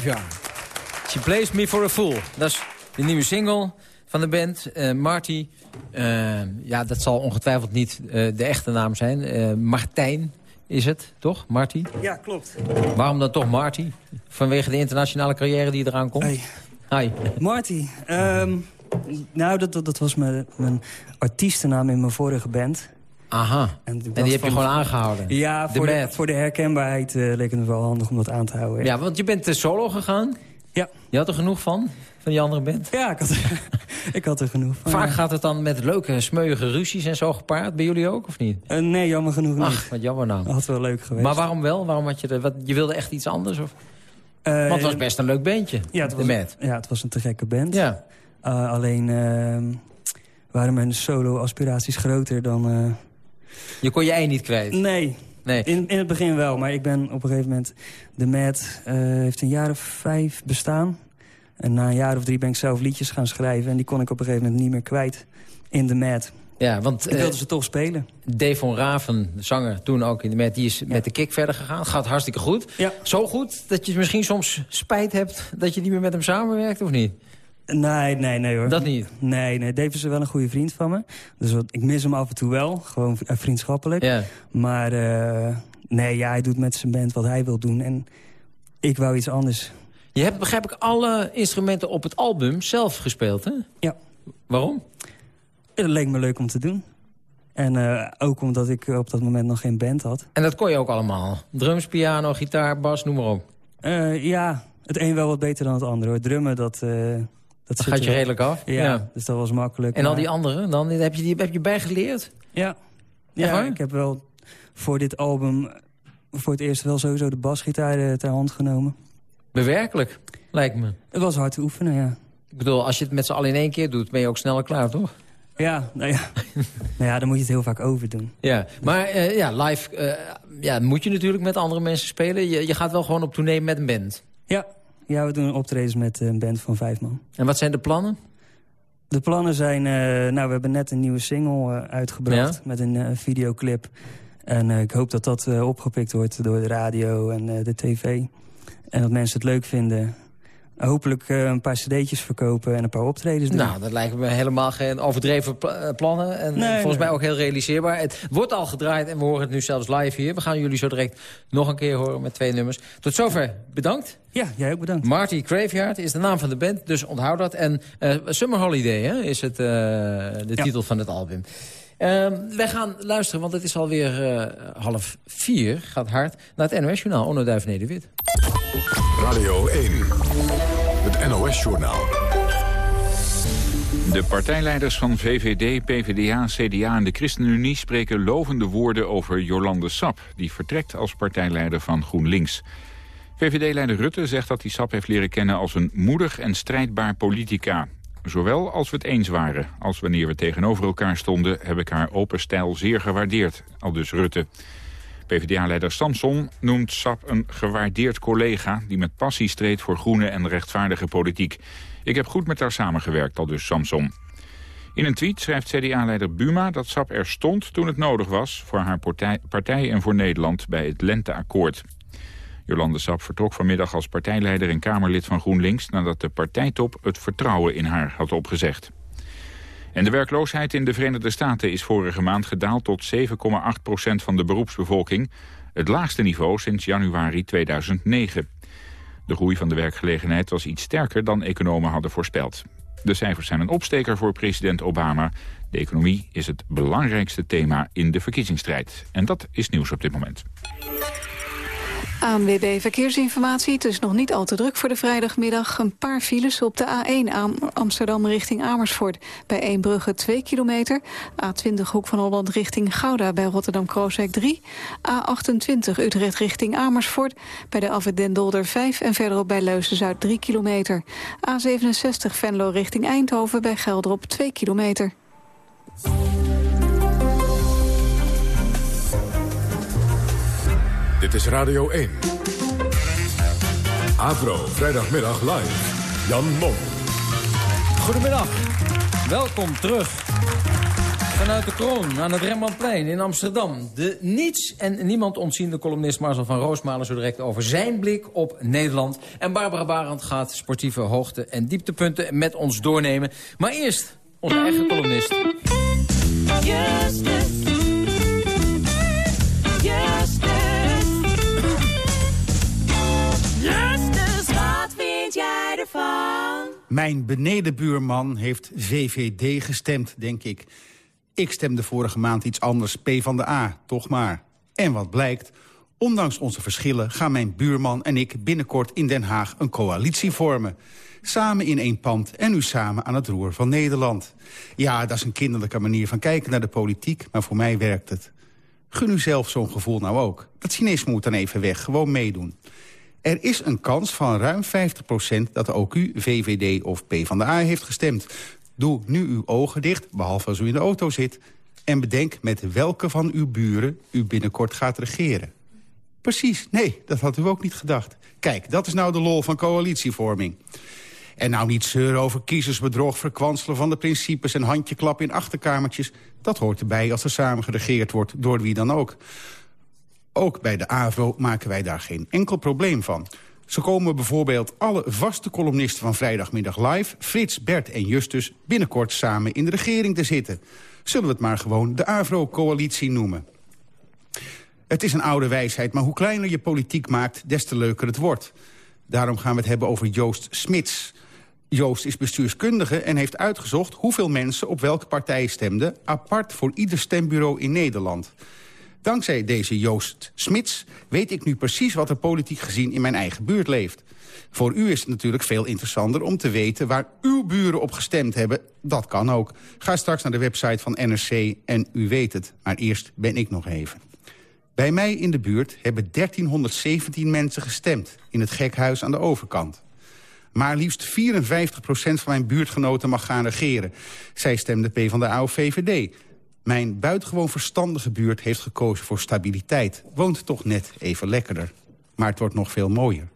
Graveyard. She plays me for a fool. Dat is de nieuwe single van de band. Eh, Marty, eh, ja, dat zal ongetwijfeld niet eh, de echte naam zijn. Eh, Martijn is het, toch? Marty? Ja, klopt. Waarom dan toch Marty? Vanwege de internationale carrière die eraan komt? Hey. Hi. Marty, ehm, nou, dat, dat, dat was mijn, mijn artiestennaam in mijn vorige band. Aha, en, die heb je gewoon aangehouden? Ja, voor de, voor de herkenbaarheid uh, leek het me wel handig om dat aan te houden. Ja, ja want je bent uh, solo gegaan? Ja. Je had er genoeg van, van die andere band? Ja, ik had er, [LAUGHS] ik had er genoeg van. Vaak gaat het dan met leuke, smeuïge ruzies en zo gepaard. Bij jullie ook, of niet? Uh, nee, jammer genoeg niet. Ach, wat jammer nou. Dat had wel leuk geweest. Maar waarom wel? Waarom had je, er, wat, je wilde echt iets anders? Of? Want het was best een leuk bandje, ja, het was, Mad. Ja, het was een te gekke band. Ja. alleen ehm, waren mijn solo-aspiraties groter dan... Je kon je ei niet kwijt? Nee. nee. In, in het begin wel, maar ik ben op een gegeven moment... De Mad uh, heeft een jaar of vijf bestaan. En na een jaar of drie ben ik zelf liedjes gaan schrijven. En die kon ik op een gegeven moment niet meer kwijt in de Mad. Ja, want... Ik wilde uh, ze toch spelen. Dave van Raven, de zanger, toen ook in de Mad... die is ja. met de kick verder gegaan. Gaat hartstikke goed. Ja. Zo goed dat je misschien soms spijt hebt... dat je niet meer met hem samenwerkt, of niet? Nee, nee, nee hoor. Dat niet? Nee, nee. Dave is wel een goede vriend van me. Dus wat, ik mis hem af en toe wel. Gewoon vriendschappelijk. Ja. Maar uh, nee, ja, hij doet met zijn band wat hij wil doen. En ik wou iets anders. Je hebt, begrijp ik, alle instrumenten op het album zelf gespeeld, hè? Ja. Waarom? Het leek me leuk om te doen. En uh, ook omdat ik op dat moment nog geen band had. En dat kon je ook allemaal? Drums, piano, gitaar, bas, noem maar op. Uh, ja, het een wel wat beter dan het ander. Hoor. Drummen, dat... Uh, dat, dat gaat je redelijk af? Ja, ja, dus dat was makkelijk. En maar... al die anderen, dan heb je, die, heb je bijgeleerd? Ja, ja ik heb wel voor dit album voor het eerst wel sowieso de basgitaar ter hand genomen. Bewerkelijk, lijkt me. Het was hard te oefenen, ja. Ik bedoel, als je het met z'n allen in één keer doet, ben je ook sneller klaar, toch? Ja, nou ja. [LAUGHS] nou ja, dan moet je het heel vaak overdoen. Ja, maar uh, ja, live uh, ja, moet je natuurlijk met andere mensen spelen. Je, je gaat wel gewoon op tournee met een band. Ja, ja we doen optredens met een band van vijf man. En wat zijn de plannen? De plannen zijn... Uh, nou, we hebben net een nieuwe single uitgebracht ja? met een videoclip. En ik hoop dat dat opgepikt wordt door de radio en de tv. En dat mensen het leuk vinden. Hopelijk uh, een paar cd'tjes verkopen en een paar optredens doen. Nou, dat lijkt me helemaal geen overdreven pl plannen. En nee, volgens nee. mij ook heel realiseerbaar. Het wordt al gedraaid en we horen het nu zelfs live hier. We gaan jullie zo direct nog een keer horen met twee nummers. Tot zover, bedankt. Ja, jij ook bedankt. Marty Graveyard is de naam van de band, dus onthoud dat. En uh, Summer Holiday hè, is het, uh, de ja. titel van het album. Uh, wij gaan luisteren, want het is alweer uh, half vier, gaat hard, naar het NOS-journaal. Onno Duiven-Nederwit. Radio 1. NOS-journaal. De partijleiders van VVD, PvdA, CDA en de ChristenUnie spreken lovende woorden over Jolande Sap, die vertrekt als partijleider van GroenLinks. VVD-leider Rutte zegt dat hij Sap heeft leren kennen als een moedig en strijdbaar politica. Zowel als we het eens waren, als wanneer we tegenover elkaar stonden, heb ik haar open stijl zeer gewaardeerd, al dus Rutte. PvdA-leider Samson noemt Sap een gewaardeerd collega... die met passie streed voor groene en rechtvaardige politiek. Ik heb goed met haar samengewerkt, al dus Samson. In een tweet schrijft CDA-leider Buma dat Sap er stond toen het nodig was... voor haar partij, partij en voor Nederland bij het Lenteakkoord. Jolande Sap vertrok vanmiddag als partijleider en Kamerlid van GroenLinks... nadat de partijtop het vertrouwen in haar had opgezegd. En de werkloosheid in de Verenigde Staten is vorige maand gedaald tot 7,8 procent van de beroepsbevolking. Het laagste niveau sinds januari 2009. De groei van de werkgelegenheid was iets sterker dan economen hadden voorspeld. De cijfers zijn een opsteker voor president Obama. De economie is het belangrijkste thema in de verkiezingsstrijd. En dat is nieuws op dit moment. ANWB Verkeersinformatie. Het is nog niet al te druk voor de vrijdagmiddag. Een paar files op de A1 Amsterdam richting Amersfoort. Bij Eembrugge 2 kilometer. A20 Hoek van Holland richting Gouda bij Rotterdam-Krooswijk 3. A28 Utrecht richting Amersfoort. Bij de Afwit Den Dolder 5 en verderop bij Leusden-Zuid 3 kilometer. A67 Venlo richting Eindhoven bij Gelderop 2 kilometer. Dit is Radio 1. Avro, vrijdagmiddag live. Jan Mom. Goedemiddag. Welkom terug. Vanuit de kroon aan het Rembrandtplein in Amsterdam. De niets en niemand ontziende columnist Marcel van Roosmalen... zo direct over zijn blik op Nederland. En Barbara Barend gaat sportieve hoogte- en dieptepunten met ons doornemen. Maar eerst onze eigen columnist. Mijn benedenbuurman heeft VVD gestemd, denk ik. Ik stemde vorige maand iets anders, P van de A, toch maar. En wat blijkt, ondanks onze verschillen... gaan mijn buurman en ik binnenkort in Den Haag een coalitie vormen. Samen in één pand en nu samen aan het roer van Nederland. Ja, dat is een kinderlijke manier van kijken naar de politiek... maar voor mij werkt het. Gun u zelf zo'n gevoel nou ook. Dat cynisme moet dan even weg, gewoon meedoen. Er is een kans van ruim 50% dat ook u VVD of PvdA heeft gestemd. Doe nu uw ogen dicht, behalve als u in de auto zit... en bedenk met welke van uw buren u binnenkort gaat regeren. Precies, nee, dat had u ook niet gedacht. Kijk, dat is nou de lol van coalitievorming. En nou niet zeuren over kiezersbedrog, verkwanselen van de principes... en handjeklap in achterkamertjes. Dat hoort erbij als er samen geregeerd wordt, door wie dan ook. Ook bij de AVRO maken wij daar geen enkel probleem van. Zo komen bijvoorbeeld alle vaste columnisten van vrijdagmiddag live... Frits, Bert en Justus binnenkort samen in de regering te zitten. Zullen we het maar gewoon de AVRO-coalitie noemen. Het is een oude wijsheid, maar hoe kleiner je politiek maakt... des te leuker het wordt. Daarom gaan we het hebben over Joost Smits. Joost is bestuurskundige en heeft uitgezocht... hoeveel mensen op welke partij stemden... apart voor ieder stembureau in Nederland... Dankzij deze Joost Smits weet ik nu precies wat er politiek gezien in mijn eigen buurt leeft. Voor u is het natuurlijk veel interessanter om te weten waar uw buren op gestemd hebben. Dat kan ook. Ga straks naar de website van NRC en u weet het. Maar eerst ben ik nog even. Bij mij in de buurt hebben 1317 mensen gestemd... in het gekhuis aan de overkant. Maar liefst 54% van mijn buurtgenoten mag gaan regeren. Zij stemde P van de AOVVD. Mijn buitengewoon verstandige buurt heeft gekozen voor stabiliteit. Woont toch net even lekkerder. Maar het wordt nog veel mooier.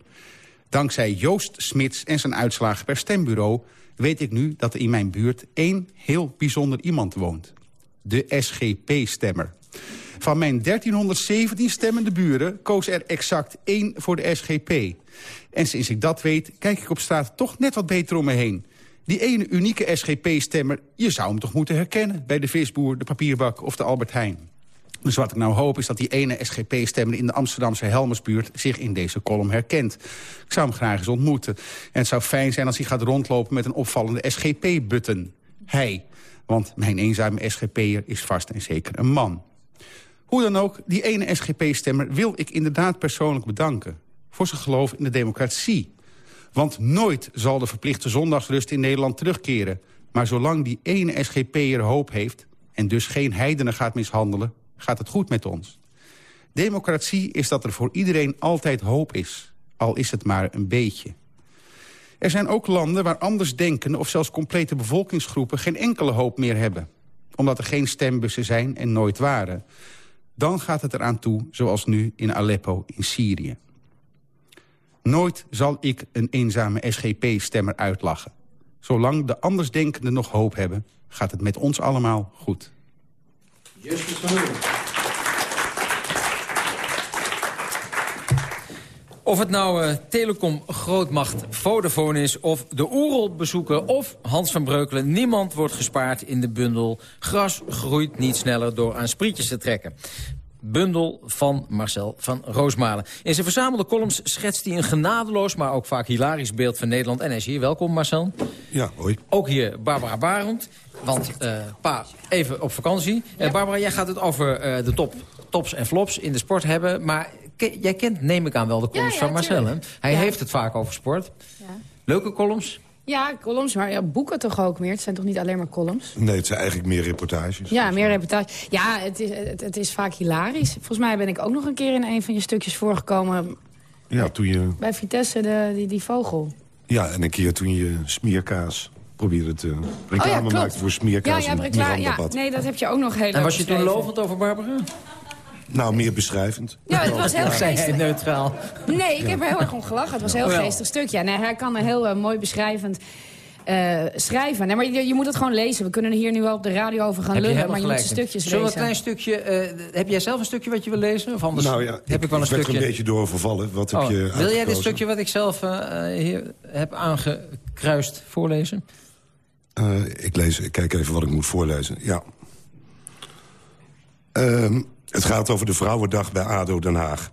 Dankzij Joost Smits en zijn uitslagen per stembureau... weet ik nu dat er in mijn buurt één heel bijzonder iemand woont. De SGP-stemmer. Van mijn 1317 stemmende buren koos er exact één voor de SGP. En sinds ik dat weet, kijk ik op straat toch net wat beter om me heen. Die ene unieke SGP-stemmer, je zou hem toch moeten herkennen... bij de visboer, de papierbak of de Albert Heijn. Dus wat ik nou hoop is dat die ene SGP-stemmer in de Amsterdamse Helmersbuurt zich in deze column herkent. Ik zou hem graag eens ontmoeten. En het zou fijn zijn als hij gaat rondlopen met een opvallende SGP-button. Hij, want mijn eenzame SGP'er is vast en zeker een man. Hoe dan ook, die ene SGP-stemmer wil ik inderdaad persoonlijk bedanken. Voor zijn geloof in de democratie Want nooit zal de verplichte zondagsrust in Nederland terugkeren. Maar zolang die ene SGP'er hoop heeft... en dus geen heidenen gaat mishandelen, gaat het goed met ons. Democratie is dat er voor iedereen altijd hoop is. Al is het maar een beetje. Er zijn ook landen waar anders denken of zelfs complete bevolkingsgroepen geen enkele hoop meer hebben. Omdat er geen stembussen zijn en nooit waren. Dan gaat het eraan toe zoals nu in Aleppo in Syrië. Nooit zal ik een eenzame SGP-stemmer uitlachen. Zolang de andersdenkenden nog hoop hebben, gaat het met ons allemaal goed. Of het nou uh, telecom grootmacht Vodafone is... of de Oerol bezoeken of Hans van Breukelen... niemand wordt gespaard in de bundel. Gras groeit niet sneller door aan sprietjes te trekken. Bundel van Marcel van Roosmalen. In zijn verzamelde columns schetst hij een genadeloos... maar ook vaak hilarisch beeld van Nederland. En hij is hier. Welkom, Marcel. Ja, hoi. Ook hier Barbara Barend. Want uh, pa, even op vakantie. Uh, Barbara, jij gaat het over uh, de top, tops en flops in de sport hebben. Maar jij kent, neem ik aan, wel de columns ja, ja, van Marcel. Hè? Hij Ja. heeft het vaak over sport. Leuke columns? Ja, columns, maar ja, boeken toch ook meer. Het zijn toch niet alleen maar columns? Nee, het zijn eigenlijk meer reportages. Ja, meer reportage. Ja, het is, het, het is vaak hilarisch. Volgens mij ben ik ook nog een keer in een van je stukjes voorgekomen... Ja, toen je, bij Vitesse, de, die, die vogel. ja, en een keer toen je smeerkaas probeerde te reclame Oh klopt. maakte voor smeerkaas ja, ja, reclame, ja, nee, dat heb je ook nog heel En was je toen lovend over Barbara? Nou, meer beschrijvend. Ja, het was heel geestig. neutraal. Nee, ik heb er heel erg om gelachen. Het was een heel Oh, geestig stuk. Ja, nee, hij kan er heel eh, mooi beschrijvend eh, schrijven. Nee, maar je, je moet het gewoon lezen. We kunnen er hier nu wel op de radio over gaan lullen, maar je moet de stukjes Zullen we lezen. een klein stukje... eh, heb jij zelf een stukje wat je wil lezen? Of anders nou ja, heb ik, ik wel een werd er stukje... een beetje door overvallen. Wat heb Oh, je wil jij dit stukje wat ik zelf eh, hier heb aangekruist voorlezen? Eh, ik, lees, ik kijk even wat ik moet voorlezen. Ja. Ehm, het gaat over de Vrouwendag bij ADO Den Haag.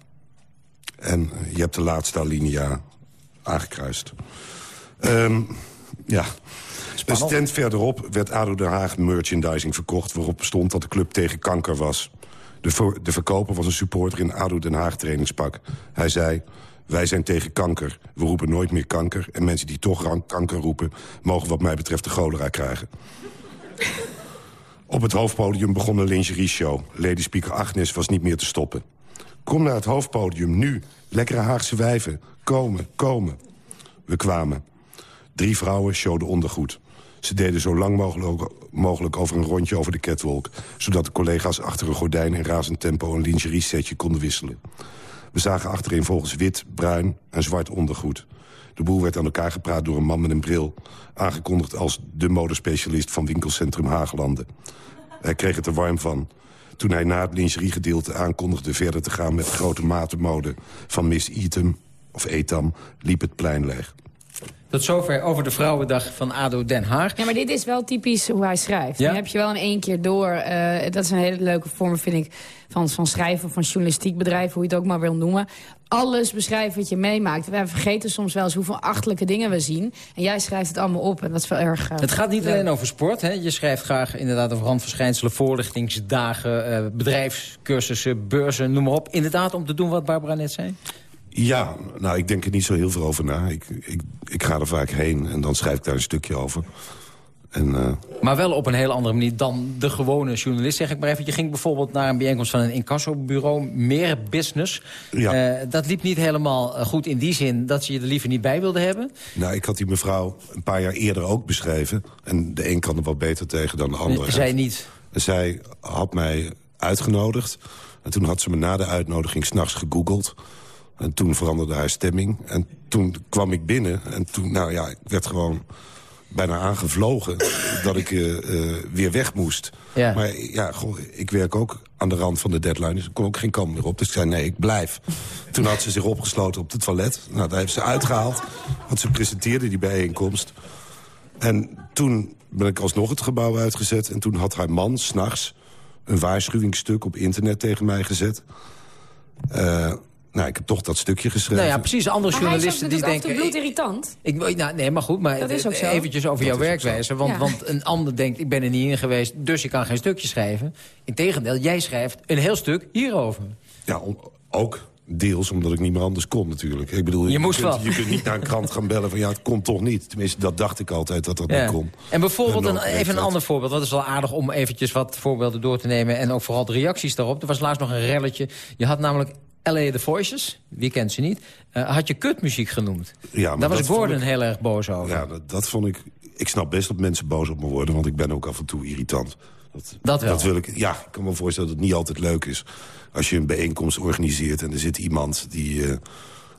En je hebt de laatste alinea aangekruist. Ehm, ja. Een stand verderop werd ADO Den Haag merchandising verkocht... waarop stond dat de club tegen kanker was. De, de verkoper was een supporter in ADO Den Haag trainingspak. Hij zei, wij zijn tegen kanker. We roepen nooit meer kanker. En mensen die toch kanker roepen... mogen wat mij betreft de cholera krijgen. Op het hoofdpodium begon een lingerie-show. Lady Speaker Agnes was niet meer te stoppen. Kom naar het hoofdpodium, nu. Lekkere Haagse wijven. Komen, komen. We kwamen. Drie vrouwen showden ondergoed. Ze deden zo lang mogelijk, mogelijk over een rondje over de catwalk... zodat de collega's achter een gordijn in razend tempo... een lingerie-setje konden wisselen. We zagen achterin volgens wit, bruin en zwart ondergoed. De boel werd aan elkaar gepraat door een man met een bril... aangekondigd als de modespecialist van winkelcentrum Haaglanden. Hij kreeg het er warm van. Toen hij na het lingeriegedeelte aankondigde verder te gaan... met grote matenmode van Miss Eatem of Etam, liep het plein leeg. Tot zover over de Vrouwendag van ADO Den Haag. Ja, maar dit is wel typisch hoe hij schrijft. Ja? Die heb je wel in één keer door. Eh, dat is een hele leuke vorm, vind ik, van, van schrijven, van journalistiek bedrijven, hoe je het ook maar wil noemen. Alles beschrijven wat je meemaakt. Wij vergeten soms wel eens hoeveel achtelijke dingen we zien. En jij schrijft het allemaal op en dat is wel erg... eh, Het gaat niet leuk. alleen over sport. Hè. Je schrijft graag inderdaad over randverschijnselen, voorlichtingsdagen... eh, bedrijfscursussen, beurzen, noem maar op. Inderdaad om te doen wat Barbara net zei? Ja, nou, ik denk er niet zo heel veel over na. Ik, ik, ik ga er vaak heen en dan schrijf ik daar een stukje over. En, eh, Maar wel op een heel andere manier dan de gewone journalist, zeg ik maar even. Je ging bijvoorbeeld naar een bijeenkomst van een incassobureau, meer business. Ja. Eh, dat liep niet helemaal eh, goed in die zin dat ze je er liever niet bij wilden hebben. nou, ik had die mevrouw een paar jaar eerder ook beschreven. En de een kan er wat beter tegen dan de ander. Zij niet. Zij had mij uitgenodigd. En toen had ze me na de uitnodiging s'nachts gegoogeld. En toen veranderde haar stemming. En toen kwam ik binnen. En toen, nou ja, ik werd gewoon bijna aangevlogen [COUGHS] dat ik eh, weer weg moest. Ja. Maar ja, goh, ik werk ook aan de rand van de deadline. Dus ik kon ook geen kant meer op. Dus ik zei, nee, ik blijf. Toen had ze zich opgesloten op het toilet. Nou, daar heeft ze uitgehaald. Want ze presenteerde die bijeenkomst. En toen ben ik alsnog het gebouw uitgezet. En toen had haar man s'nachts een waarschuwingsstuk op internet tegen mij gezet. Eh, nou, ik heb toch dat stukje geschreven. Nou ja, precies. Andere Maar hij is ook journalisten die natuurlijk af en toe denken... bloedirritant. Ik, nou, nee, maar goed, maar Dat is ook zo. eventjes over jouw werkwijze. Want, Ja. want een ander denkt, ik ben er niet in geweest, dus ik kan geen stukje schrijven. Integendeel, jij schrijft een heel stuk hierover. Ja, om- ook. Deels omdat ik niet meer anders kon natuurlijk. Ik bedoel, Je moest kunt, wel. je kunt niet naar een krant gaan bellen van ja, het komt toch niet. Tenminste, dat dacht ik altijd dat dat Ja. niet kon. En bijvoorbeeld, En een, even een ander voorbeeld. Wat is wel aardig om eventjes wat voorbeelden door te nemen... en ook vooral de reacties daarop. Er was laatst nog een relletje. Je had namelijk LA The Voices, wie kent ze niet... eh, had je kutmuziek genoemd. Ja, maar Daar was Gordon ik- heel erg boos over. Ja, dat, dat vond ik... Ik snap best dat mensen boos op me worden, want ik ben ook af en toe irritant. Dat, Dat wel. wil ik, ja, ik kan me voorstellen dat het niet altijd leuk is. Als je een bijeenkomst organiseert en er zit iemand die eh,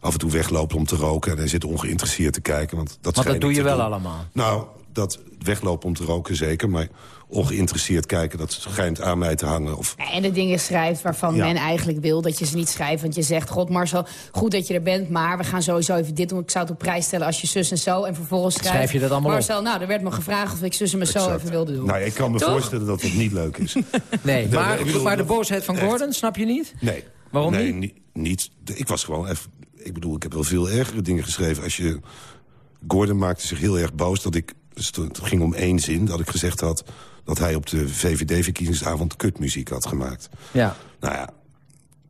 af en toe wegloopt om te roken... en hij zit ongeïnteresseerd te kijken. Want dat, Want dat doe je wel doen. allemaal. Nou, dat weglopen om te roken zeker, maar ongeïnteresseerd kijken... dat schijnt aan mij te hangen. Of, En de dingen schrijft waarvan Ja. men eigenlijk wil dat je ze niet schrijft. Want je zegt, god Marcel, goed dat je er bent... maar we gaan sowieso even dit doen. Ik zou het op prijs stellen als je zus en zo. En vervolgens schrijf, Schrijf je dat allemaal op? Marcel, nou, er werd me gevraagd of ik zus en me zo even wilde doen. nou, ik kan me Toch? voorstellen dat dat niet leuk is. [LAUGHS] Nee, maar, bedoel, maar de boosheid van echt. Gordon, snap je niet? Nee. Waarom nee, niet? ni- niet? Ik was gewoon even... Ik bedoel, ik heb wel veel ergere dingen geschreven. Als je... Gordon maakte zich heel erg boos dat ik... dus Het ging om één zin, dat ik gezegd had... dat hij op de VVD-verkiezingsavond kutmuziek had gemaakt. Ja. Nou ja,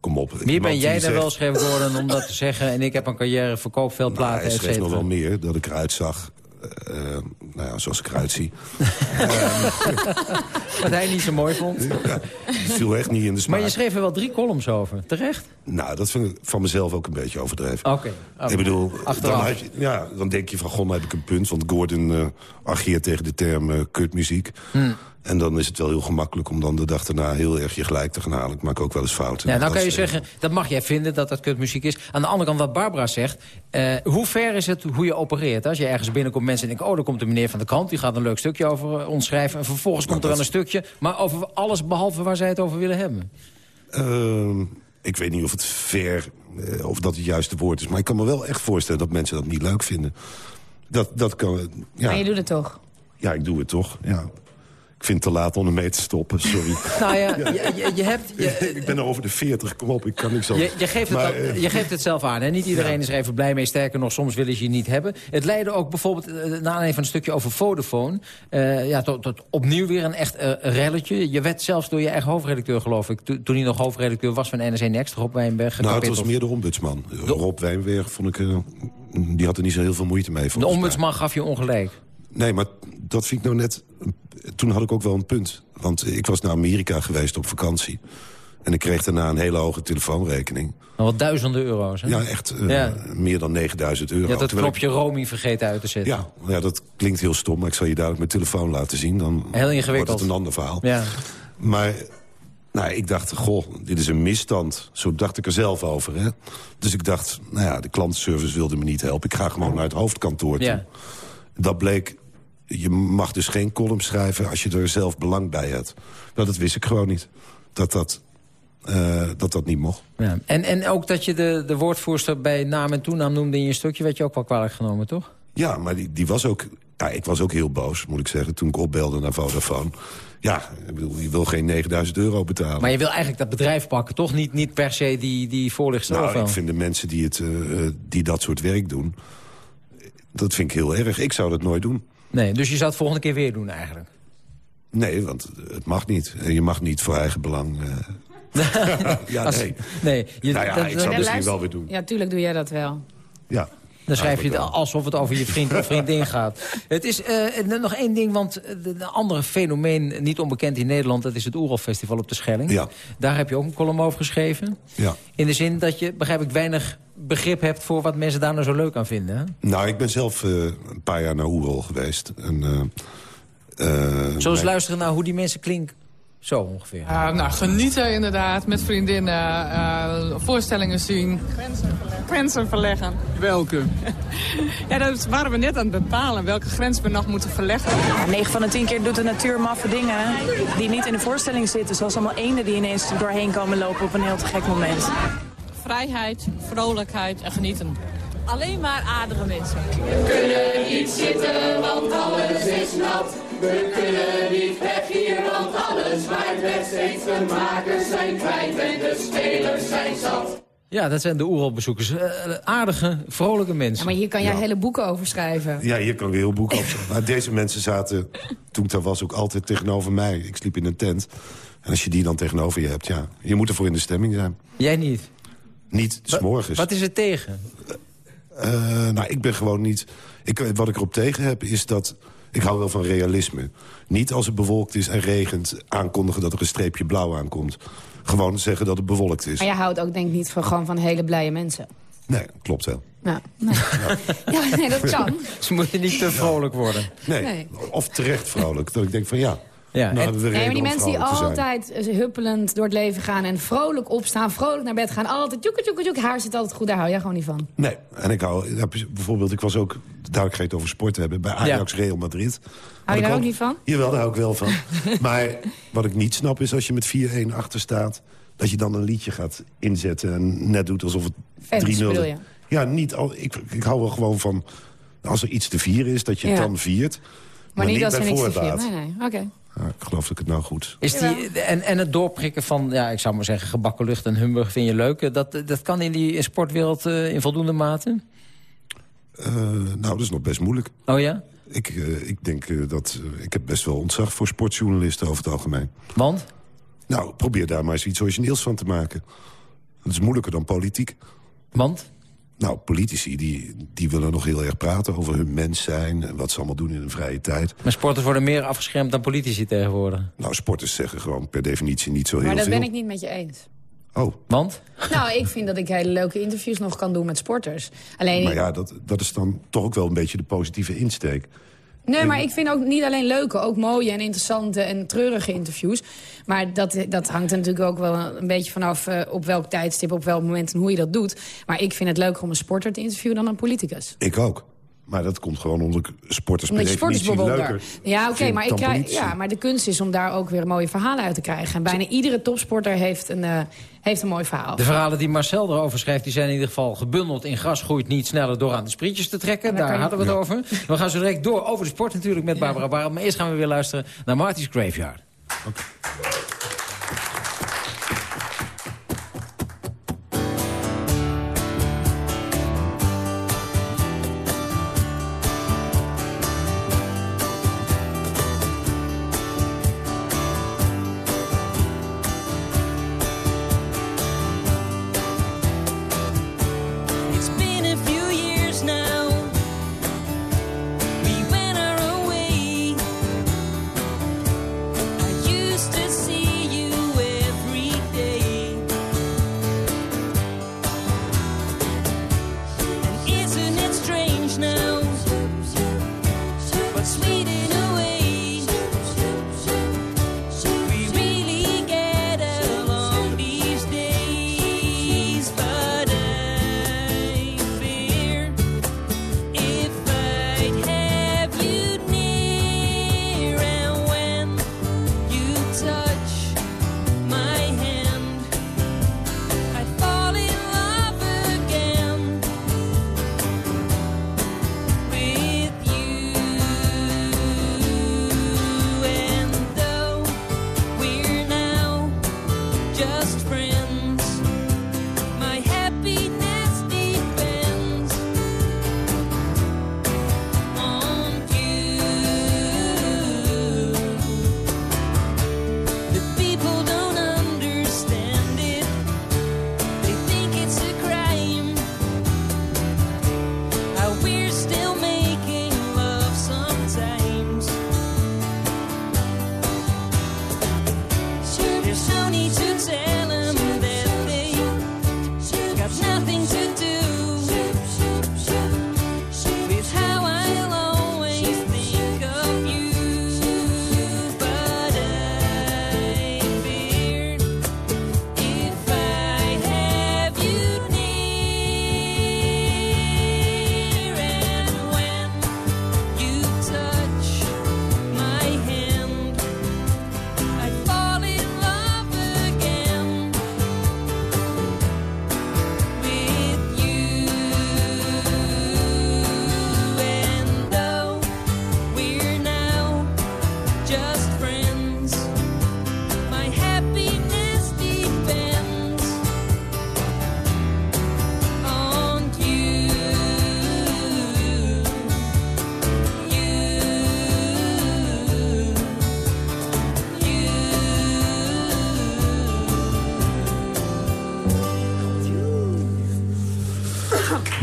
kom op. Wie ben jij dan zegt- wel, schreef Gordon, om dat te zeggen... en ik heb een carrière, verkoop veel Nou, platen, hij et schreef nog wel meer, dat ik eruit zag... eh, nou ja, zoals ik eruit zie. [LAUGHS] Wat hij niet zo mooi vond. Ja, viel echt niet in de smaak. Maar je schreef er wel drie columns over, terecht? Nou, dat vind ik van mezelf ook een beetje overdreven. Oké. Ik bedoel, Achteraf. dan, had je- ja, dan denk je van, goh, nou heb ik een punt. Want Gordon eh ageert tegen de term eh, kutmuziek. Hmm. En dan is het wel heel gemakkelijk om dan de dag daarna heel erg je gelijk te gaan halen. Ik maak ook wel eens fouten. Ja, nou Dat kan je eh, zeggen, dat mag jij vinden dat dat kutmuziek is. Aan de andere kant wat Barbara zegt, hoe ver is het hoe je opereert? Als je ergens binnenkomt, mensen denken, oh, daar komt de meneer van de krant... die gaat een leuk stukje over eh, ons schrijven. En vervolgens komt er dat dan een stukje, maar over alles behalve waar zij het over willen hebben. Ehm, ik weet niet of het ver, eh, of dat het juiste woord is. Maar ik kan me wel echt voorstellen dat mensen dat niet leuk vinden. Dat, dat kan, ja, Maar je doet het toch? ja, ik doe het toch, ja. Ik vind het te laat om ermee te stoppen, sorry. [LAUGHS] Nou ja, je, je, je hebt... Je, [LAUGHS] ik ben over de 40, kom op, ik kan niks anders. je, geeft het Maar, eh, je geeft het zelf aan. Hè? Niet iedereen is er even blij mee. Sterker nog, soms willen ze je niet hebben. Het leidde ook bijvoorbeeld, eh, na van een stukje over Vodafone... eh, ja, tot, tot opnieuw weer een echt relletje. Je werd zelfs door je eigen hoofdredacteur, geloof ik... to- toen hij nog hoofdredacteur was van NRC Next, Rob Wijnberg... Nou, het was meer de ombudsman. Rob Wijnberg vond ik... die had er niet zo heel veel moeite mee. De mij. ombudsman gaf je ongelijk. Nee, maar dat vind ik nou net... Toen had ik ook wel een punt. Want ik was naar Amerika geweest op vakantie. En ik kreeg daarna een hele hoge telefoonrekening. Nog wat duizenden euro's, hè? Ja, echt eh, Ja. meer dan 9000 euro. Je had het Terwijl ik- knopje roaming vergeten uit te zetten. Ja, ja, dat klinkt heel stom, maar ik zal je dadelijk mijn telefoon laten zien. Dan Heel ingewikkeld. wordt het een ander verhaal. Ja. Maar nou, ik dacht, goh, dit is een misstand. Zo dacht ik er zelf over. Hè? Dus ik dacht, nou ja, de klantenservice wilde me niet helpen. Ik ga gewoon naar het hoofdkantoor toe. Ja. Dat bleek, je mag dus geen column schrijven... als je er zelf belang bij hebt. Nou, dat wist ik gewoon niet. Dat dat, eh, dat, dat niet mocht. Ja. En, en ook dat je de, de woordvoerster bij naam en toenaam noemde in je stukje... werd je ook wel kwalijk genomen, toch? Ja, maar die, die was ook... Ja, ik was ook heel boos, moet ik zeggen, toen ik opbelde naar Vodafone. Ja, ik bedoel, je wil geen 9000 euro betalen. Maar je wil eigenlijk dat bedrijf pakken, toch? Niet, niet per se die, die voorlichter of Nou, ik vind de mensen die, het, eh, eh, die dat soort werk doen... dat vind ik heel erg. Ik zou dat nooit doen. Nee, dus je zou het volgende keer weer doen eigenlijk? Nee, want het mag niet. En Je mag niet voor eigen belang... eh, [LAUGHS] [LAUGHS] ja, Als- nee. nee je, Nou ja, dat- ik zou dat- misschien luister- wel weer doen. Ja, tuurlijk doe jij dat wel. Ja. Dan schrijf je het alsof het over je vriend of vriendin [LAUGHS] gaat. Het is eh, nog één ding, want een andere fenomeen, niet onbekend in Nederland... dat is het Oeralfestival op de Schelling. Ja. Daar heb je ook een column over geschreven. Ja. In de zin dat je, begrijp ik, weinig begrip hebt... voor wat mensen daar nou zo leuk aan vinden. Hè? Nou, ik ben zelf eh, een paar jaar naar Oerol geweest. En, eh, eh, Zoals mijn- luisteren naar hoe die mensen klinken. Zo ongeveer. Ja, nou, genieten inderdaad, met vriendinnen, eh, voorstellingen zien. Grenzen verleggen. Welke? [LAUGHS] Ja, dat waren we net aan het bepalen, welke grens we nog moeten verleggen. Ja, 9 van de 10 keer doet de natuur maffe dingen die niet in de voorstelling zitten. Zoals allemaal eenden die ineens doorheen komen lopen op een heel te gek moment. Vrijheid, vrolijkheid en genieten. Alleen maar aardige mensen. We kunnen niet zitten, want alles is nat. We kunnen niet weg hier, want alles waait weg. Steeds de makers zijn kwijt en de spelers zijn zat. Ja, dat zijn de Oeralbezoekers. Eh, aardige, vrolijke mensen. Ja, maar hier kan jij hele boeken over schrijven. Ja, hier kan ik een heel boek over. Maar deze mensen zaten, toen ik daar was, ook altijd tegenover mij. Ik sliep in een tent. En als je die dan tegenover je hebt, ja, je moet ervoor in de stemming zijn. Jij niet? Niet s'morgens. Wat is er tegen? Uh, nou, ik ben gewoon niet... Ik, wat ik erop tegen heb, is dat... Ik hou wel van realisme. Niet als het bewolkt is en regent aankondigen dat er een streepje blauw aankomt. Gewoon zeggen dat het bewolkt is. Maar jij houdt ook denk ik niet van, gewoon van hele blije mensen. Nee, klopt wel. Nou, nee. ja, nee, dat kan. [LAUGHS] Ze moeten niet te vrolijk worden. Nee, nee. of terecht vrolijk. Dat ik denk van ja, ja. Nou, nee, maar die mensen die altijd huppelend door het leven gaan... en vrolijk opstaan, vrolijk naar bed gaan... altijd tjoeke, tjoeke, tjoeke, haar zit altijd goed, daar hou jij gewoon niet van. Nee, en ik hou... Bijvoorbeeld, ik was ook, daar ik het over sport hebben... bij Ajax Real Madrid. Hou je daar ook, niet van? Jawel, daar hou ik wel van. [LAUGHS] maar wat ik niet snap is als je met 4-1 achter staat... dat je dan een liedje gaat inzetten en net doet alsof het 3-0... Ja, niet al, ik, ik hou wel gewoon van... als er iets te vieren is, dat je het dan viert... Maar, niet, als bij voorbaat. Nee, nee, oké. Ja, ik geloof dat ik het nou goed... Is die, en, en het doorprikken van, ja, ik zou maar zeggen, gebakken lucht en humburg vind je leuk. Dat, dat kan in die sportwereld uh, in voldoende mate? Uh, nou, dat is nog best moeilijk. Oh ja? Ik, uh, ik denk dat... ik heb best wel ontzag voor sportjournalisten over het algemeen. Want? Nou, probeer daar maar eens iets origineels van te maken. Dat is moeilijker dan politiek. Want? Nou, politici die, die willen nog heel erg praten over hun mens zijn... en wat ze allemaal doen in hun vrije tijd. Maar sporters worden meer afgeschermd dan politici tegenwoordig. Nou, sporters zeggen gewoon per definitie niet zo heel veel. Maar dat ben ik niet met je eens. Oh. Want? Nou, ik vind dat ik hele leuke interviews nog kan doen met sporters. Alleen maar ja, dat, dat is dan toch ook wel een beetje de positieve insteek. Nee, maar ik vind ook niet alleen leuke, ook mooie en interessante en treurige interviews. Maar dat, dat hangt er natuurlijk ook wel een beetje vanaf uh, op welk tijdstip, op welk moment en hoe je dat doet. Maar ik vind het leuker om een sporter te interviewen dan een politicus. Ik ook. Maar dat komt gewoon omdat sporters per definitie leuker Ja, oké, maar, ik krijg, ja, maar de kunst is om daar ook weer mooie verhalen uit te krijgen. En bijna iedere topsporter heeft een, uh, heeft een mooi verhaal. De verhalen die Marcel erover schrijft, die zijn in ieder geval gebundeld in gras groeit niet sneller door aan de sprietjes te trekken. Daar hadden we het over. We gaan zo direct door over de sport natuurlijk met Barbara Barre. Maar eerst gaan we weer luisteren naar Marty's Graveyard.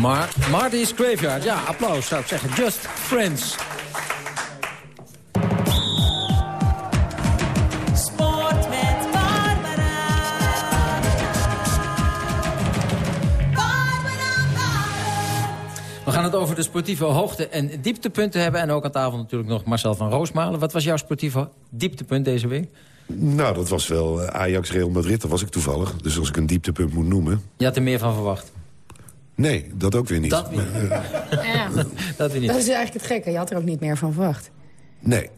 Maar Marty's Graveyard, ja, applaus zou ik zeggen. Just Friends. Sport met Barbara. We gaan het over de sportieve hoogte- en dieptepunten hebben. En ook aan tafel natuurlijk nog Marcel van Roosmalen. Wat was jouw sportieve dieptepunt deze week? Nou, dat was wel eh, Ajax Real Madrid. Dat was ik toevallig. Dus als ik een dieptepunt moet noemen... Je had er meer van verwacht. Nee, dat ook weer niet. Dat weer niet. Ja. [LAUGHS] Dat weer niet. Dat is eigenlijk het gekke. Je had er ook niet meer van verwacht. Nee.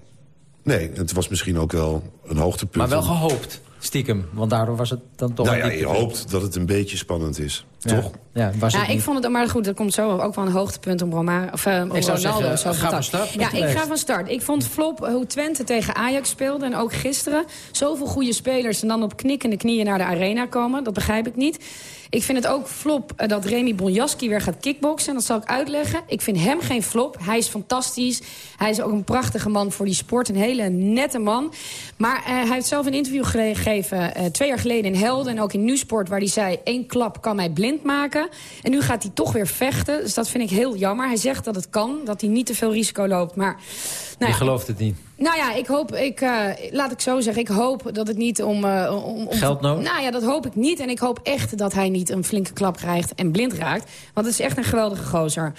Nee, het was misschien ook wel een hoogtepunt. Maar wel gehoopt, stiekem. Want daardoor was het dan toch Nou ja, je hoopt dat het een beetje spannend is. Ja. Toch? Ja, was Ja, het ik niet. vond het, maar goed, dat komt zo ook wel een hoogtepunt om, Roma, of, eh, om Ik zou Ronaldo. zeggen, zo ga van start Ja, ik ga van start. Ik vond flop hoe Twente tegen Ajax speelde en ook gisteren. Zoveel goede spelers en dan op knikkende knieën naar de arena komen. Dat begrijp ik niet. Ik vind het ook flop eh, dat Remy Bonjaski weer gaat kickboksen. Dat zal ik uitleggen. Ik vind hem geen flop. Hij is fantastisch. Hij is ook een prachtige man voor die sport. Een hele nette man. Maar eh, hij heeft zelf een interview gegeven eh, twee jaar geleden in Helden... en ook in Nieuwsport, waar hij zei... één klap kan mij blind maken. En nu gaat hij toch weer vechten. Dus dat vind ik heel jammer. Hij zegt dat het kan, dat hij niet te veel risico loopt. Maar nou Je ja, gelooft het niet. nou ja, ik hoop, ik, eh, laat ik zo zeggen, ik hoop dat het niet om... eh, om, om Geldnood? Nou ja, dat hoop ik niet. En ik hoop echt dat hij niet een flinke klap krijgt en blind raakt. Want het is echt een geweldige gozer.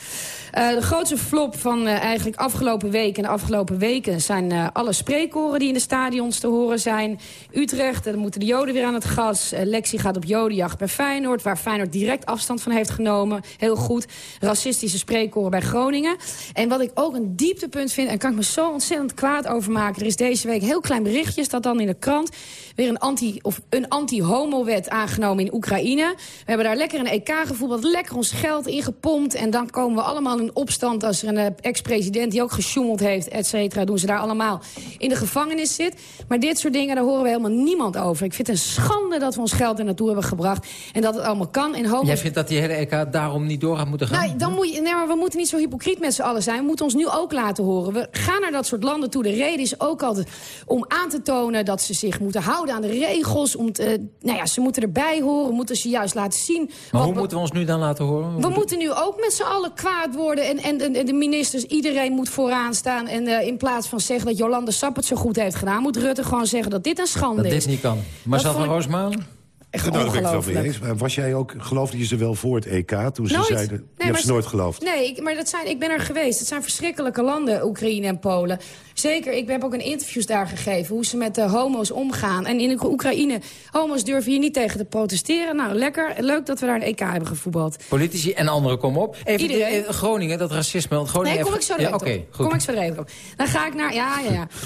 Eh, de grootste flop van eigenlijk afgelopen week en de afgelopen weken... zijn alle spreekkoren die in de stadions te horen zijn. Utrecht, dan moeten de Joden weer aan het gas. Lexi gaat op Jodenjacht bij Feyenoord... waar Feyenoord direct afstand van heeft genomen. Heel goed. Racistische spreekkoren bij Groningen. En wat ik ook een dieptepunt vind... en kan ik me zo ontzettend kwaad over maken... er is deze week heel klein berichtje, staat dan in de krant... weer een anti- of een anti-homo-wet aangenomen in Oekraïne. We hebben daar lekker een EK gevoetbald, lekker ons geld ingepompt... en dan komen we allemaal in opstand als er een eh, ex-president... die ook gesjoemeld heeft, et cetera, doen ze daar allemaal in de gevangenis zit. Maar dit soort dingen, daar horen we helemaal niemand over. Ik vind het een schande dat we ons geld er naartoe hebben gebracht... en dat het allemaal kan. En homo's Jij vindt dat die hele EK daarom niet door gaat moeten gaan? dan moet je, nee, maar we moeten niet zo hypocriet met z'n allen zijn. We moeten ons nu ook laten horen. We gaan naar dat soort landen toe. De reden is ook altijd om aan te tonen dat ze zich moeten houden aan de regels. Om te, nou ja, ze moeten erbij horen. Moeten ze juist laten zien. Maar wat- hoe moeten we ons nu dan laten horen? we moeten nu ook met z'n allen kwaad worden. En, en, en de ministers, iedereen moet vooraan staan. En eh, in plaats van zeggen dat Jolande Sap het zo goed heeft gedaan... moet Rutte gewoon zeggen dat dit een schande Dat is. dit niet kan. Marcel vond van Roosmalen? Echt nou, daar ben ik het wel mee ongelooflijk. eens. Maar was jij ook, geloofde je ze wel voor het EK toen ze zeiden... je maar hebt ze nooit geloofd. Nee, ik, maar dat zijn, ik ben er geweest. Het zijn verschrikkelijke landen, Oekraïne en Polen. Zeker, ik heb ook een interviews daar gegeven... hoe ze met de homo's omgaan. En in de Oekraïne, homo's durven hier niet tegen te protesteren. Nou, lekker. Leuk dat we daar een EK hebben gevoetbald. Politici en anderen, kom op. Even Iedereen. eh, Groningen, dat racisme. Want Groningen Nee, kom ik zo direct Oké. Kom ik zo direct op. Dan ga ik naar... Ja, ja, ja. [LAUGHS]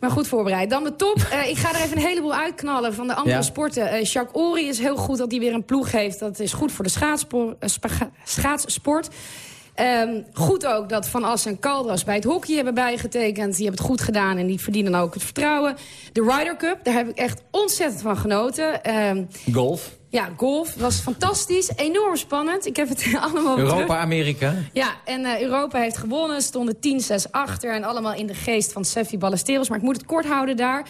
Maar goed voorbereid. Dan de top. Eh, ik ga er even een heleboel uitknallen van de andere Ja. sporten. Eh Jacques Ory is heel goed dat hij weer een ploeg heeft. Dat is goed voor de eh, schaatsport. Ehm, goed ook dat Van Assen en Caldras bij het hockey hebben bijgetekend. Die hebben het goed gedaan en die verdienen ook het vertrouwen. De Ryder Cup, daar heb ik echt ontzettend van genoten. Ehm, Golf. Ja, golf was fantastisch. Enorm spannend. Ik heb het [LAUGHS] allemaal terug. Europa, Amerika. Ja, en eh, Europa heeft gewonnen. Stonden 10-6 achter. En allemaal in de geest van Seffi Ballesteros. Maar ik moet het kort houden daar.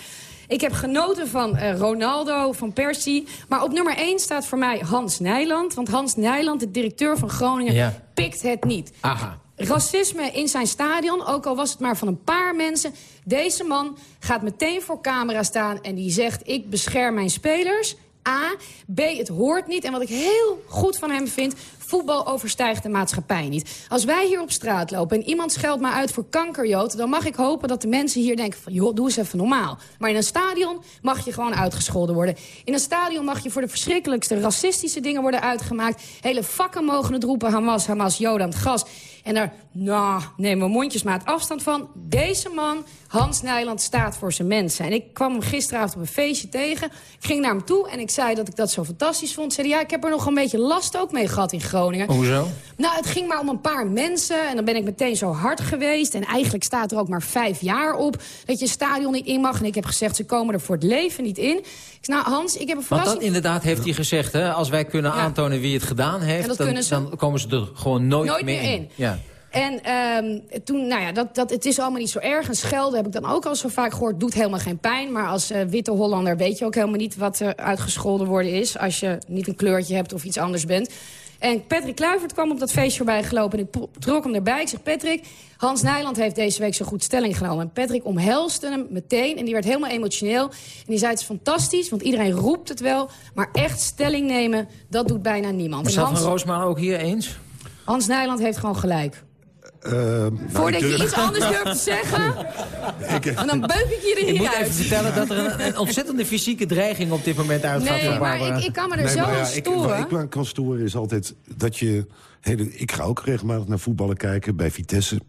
Ik heb genoten van eh, Ronaldo, van Persie. Maar op nummer 1 staat voor mij Hans Nijland. Want Hans Nijland, de directeur van Groningen, Ja. pikt het niet. Aha. Racisme in zijn stadion, ook al was het maar van een paar mensen. Deze man gaat meteen voor camera staan en die zegt... ik bescherm mijn spelers. A. B. Het hoort niet. En wat ik heel goed van hem vind... voetbal overstijgt de maatschappij niet. Als wij hier op straat lopen en iemand scheldt mij uit voor kankerjood... dan mag ik hopen dat de mensen hier denken van... joh, doe eens even normaal. Maar in een stadion mag je gewoon uitgescholden worden. In een stadion mag je voor de verschrikkelijkste racistische dingen worden uitgemaakt. Hele vakken mogen het roepen, Hamas, Hamas, Joden aan het gas. En daar, nou, nemen we mondjesmaat afstand van. Deze man, Hans Nijland, staat voor zijn mensen. En ik kwam hem gisteravond op een feestje tegen. Ik ging naar hem toe en ik zei dat ik dat zo fantastisch vond. Zei ja, ik heb er nog een beetje last ook mee gehad in Groningen. Hoezo? Nou, het ging maar om een paar mensen. En dan ben ik meteen zo hard geweest. En eigenlijk staat er ook maar vijf jaar op... dat je een stadion niet in mag. En ik heb gezegd, ze komen er voor het leven niet in. Ik zei, nou, Hans, ik heb een Want verrassing... dat inderdaad heeft hij gezegd, hè? Als wij kunnen aantonen wie het gedaan heeft... Dan, ze. dan komen ze er gewoon nooit, Nooit meer in. in. Ja. En ehm, toen, nou ja, dat, dat, het is allemaal niet zo erg. En schelden heb ik dan ook al zo vaak gehoord. Doet helemaal geen pijn. Maar als eh, witte Hollander weet je ook helemaal niet wat er uitgescholden worden is. Als je niet een kleurtje hebt of iets anders bent. En Patrick Kluivert kwam op dat feestje voorbij gelopen. En ik trok hem erbij. Ik zeg, Patrick, Hans Nijland heeft deze week zo goed stelling genomen. En Patrick omhelste hem meteen. En die werd helemaal emotioneel. En die zei, het is fantastisch, want iedereen roept het wel. Maar echt stelling nemen, dat doet bijna niemand. Staat Hans, van Roosmalen ook hier eens? Hans Nijland heeft gewoon gelijk. Eh, nou, Voordat ik je iets anders durft te zeggen, en dan beuk ik je er Ik moet hieruit. even vertellen dat er een, een ontzettende fysieke dreiging op dit moment uitgaat. Nee, maar ik, ik kan me er Nee, zo aan ja, ik, storen. waar ik me aan kan storen is altijd dat je... Hele, ik ga ook regelmatig naar voetballen kijken bij Vitesse.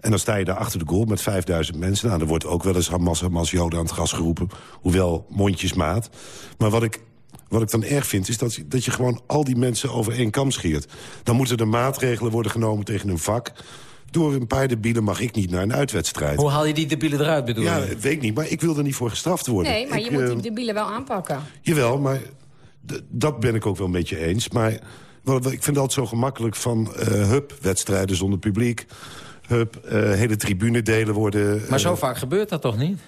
En dan sta je daar achter de goal met 5000 mensen. Nou, er wordt ook wel eens Hamas, Hamas, Joden aan het gras geroepen. Hoewel mondjesmaat. Maar wat ik, wat ik dan erg vind, is dat, je- dat je gewoon al die mensen over één kam scheert. Dan moeten er maatregelen worden genomen tegen een vak. Door een paar debielen mag ik niet naar een uitwedstrijd. Hoe haal je die debielen eruit, bedoel Ja, je? weet ik niet, maar ik wil er niet voor gestraft worden. Nee, maar Ik, je moet eh, die debielen wel aanpakken. Jawel, maar dat ben ik ook wel met je eens. Maar ik vind altijd zo gemakkelijk van... eh hup, wedstrijden zonder publiek. Hup, eh, hele tribunedelen worden... Maar zo eh, vaak gebeurt dat toch niet?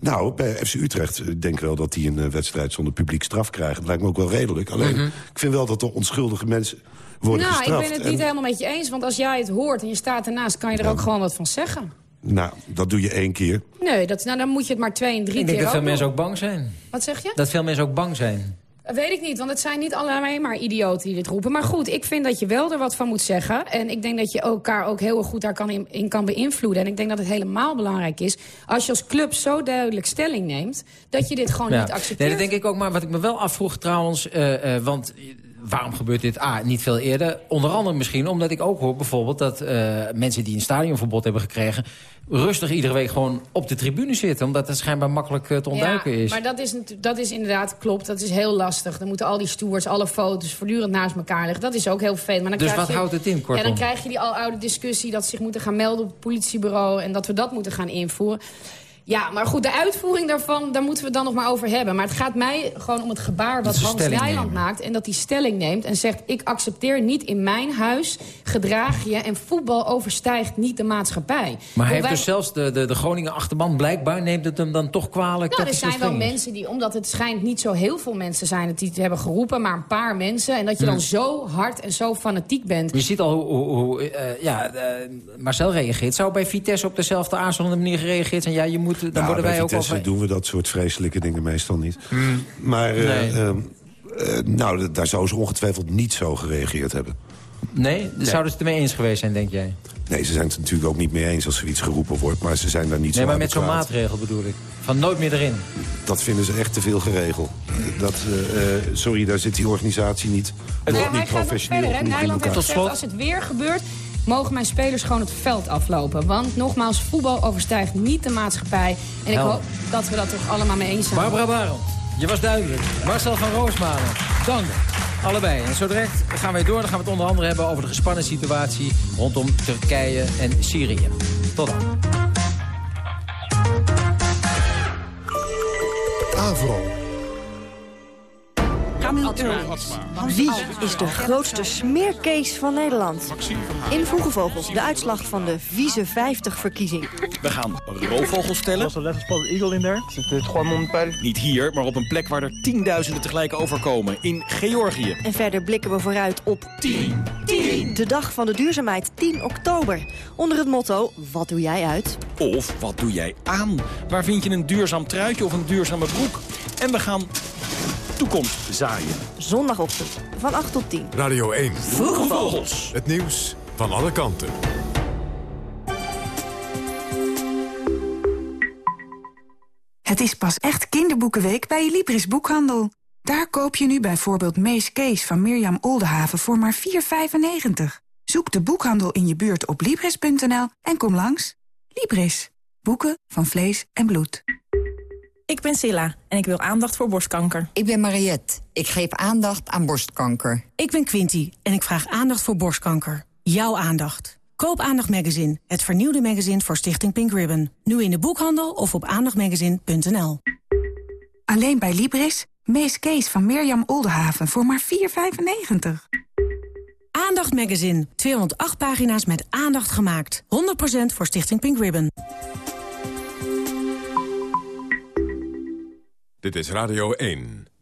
Nou, bij FC Utrecht eh, ik denk wel dat die een eh, wedstrijd zonder publiek straf krijgen. Dat lijkt me ook wel redelijk. Alleen, Mhm. ik vind wel dat er onschuldige mensen worden nou, ik ben het niet helemaal met je eens. Want als jij het hoort en je staat ernaast... kan je er ook gewoon wat van zeggen. Nou, dat doe je één keer. Nee, dat, nou, dan moet je het maar twee en drie Ik denk keer dat veel mensen ook bang zijn. Wat zeg je? Dat veel mensen ook bang zijn. Weet ik niet, want het zijn niet alleen maar idioten die dit roepen. Maar goed, ik vind dat je wel er wat van moet zeggen. En ik denk dat je elkaar ook heel erg goed daar kan in, in kan beïnvloeden. En ik denk dat het helemaal belangrijk is... als je als club zo duidelijk stelling neemt... dat je dit gewoon niet accepteert. Nee, dat denk ik ook. Maar wat ik me wel afvroeg trouwens... eh, eh, want waarom gebeurt dit A, niet veel eerder? Onder andere misschien omdat ik ook hoor bijvoorbeeld... dat eh, mensen die een stadionverbod hebben gekregen... rustig iedere week gewoon op de tribune zitten. Omdat het schijnbaar makkelijk eh, te ontduiken ja, is. maar dat is, dat is inderdaad klopt. Dat is heel lastig. Dan moeten al die stewards, alle foto's voortdurend naast elkaar liggen. Dat is ook heel vervelend. Maar dan Dus krijg wat je, houdt het in, Ja, kortom? dan krijg je die aloude discussie dat ze zich moeten gaan melden op het politiebureau... en dat we dat moeten gaan invoeren. Ja, maar goed, de uitvoering daarvan, daar moeten we het dan nog maar over hebben. Maar het gaat mij gewoon om het gebaar wat Hans Nijland maakt... en dat hij stelling neemt en zegt... ik accepteer niet in mijn huis, gedraag je... en voetbal overstijgt niet de maatschappij. Maar hij heeft wij- dus zelfs de, de, de Groningen achterban... blijkbaar neemt het hem dan toch kwalijk Nou, dat er zijn wel mensen die, omdat het schijnt niet zo heel veel mensen zijn... dat die het hebben geroepen, maar een paar mensen. En dat je dan Hmm. zo hard en zo fanatiek bent. Je ziet al hoe, hoe, hoe, eh, ja, eh, Marcel reageert. Zou bij Vitesse op dezelfde aarzelende manier gereageerd zijn? Ja, je moet, dan Nou, worden bij wij ook al... doen we dat soort vreselijke dingen meestal niet. Maar eh, Nee. ehm, eh, nou, daar zou ze ongetwijfeld niet zo gereageerd hebben. Nee? Zouden ze het ermee eens geweest zijn, denk jij? Nee, ze zijn het er natuurlijk ook niet mee eens als er iets geroepen wordt. Maar ze zijn daar niet Nee, zo maar met zo'n maatregel bedoel ik. Van nooit meer erin. Dat vinden ze echt te veel geregeld. Dat, eh, sorry, daar zit die organisatie niet, Nee, niet professioneel verder. Hè? genoeg in Nijland heeft elkaar. gezegd, als het weer gebeurt... mogen mijn spelers gewoon het veld aflopen. Want nogmaals, voetbal overstijgt niet de maatschappij. En ik hoop dat we dat toch allemaal mee eens zijn. Barbara Barend, je was duidelijk. Marcel van Roosmalen, dank. Allebei. En zo direct gaan wij door. Dan gaan we het onder andere hebben over de gespannen situatie... rondom Turkije en Syrië. Tot dan. Avro. Wie is de grootste smeerkees van Nederland? In Vroege Vogels, de uitslag van de Vieze 50-verkiezing. We gaan roofvogels tellen. Was een letterspot eagle in daar? Zit het gewoon Niet hier, maar op een plek waar er tienduizenden tegelijk overkomen. In Georgië. En verder blikken we vooruit op 10. 10. De dag van de duurzaamheid, 10 oktober. Onder het motto, wat doe jij uit? Of wat doe jij aan? Waar vind je een duurzaam truitje of een duurzame broek? En we gaan toekomst zaaien. Zondagochtend, van 8 tot 10. Radio 1. Vroege Vogels. Het nieuws van alle kanten. Het is pas echt kinderboekenweek bij je Libris Boekhandel. Daar koop je nu bijvoorbeeld Mees Kees van Mirjam Oldenhaven voor maar 4,95. Zoek de boekhandel in je buurt op Libris.nl en kom langs. Libris. Boeken van vlees en bloed. Ik ben Silla en ik wil aandacht voor borstkanker. Ik ben Mariette. Ik geef aandacht aan borstkanker. Ik ben Quinty en ik vraag aandacht voor borstkanker. Jouw aandacht. Koop Aandacht Magazine, het vernieuwde magazine voor Stichting Pink Ribbon. Nu in de boekhandel of op aandachtmagazine.nl. Alleen bij Libris. Mees Kees van Mirjam Oldenhaven voor maar 4,95. Aandacht Magazine, 208 pagina's met aandacht gemaakt. 100% voor Stichting Pink Ribbon. Dit is Radio 1.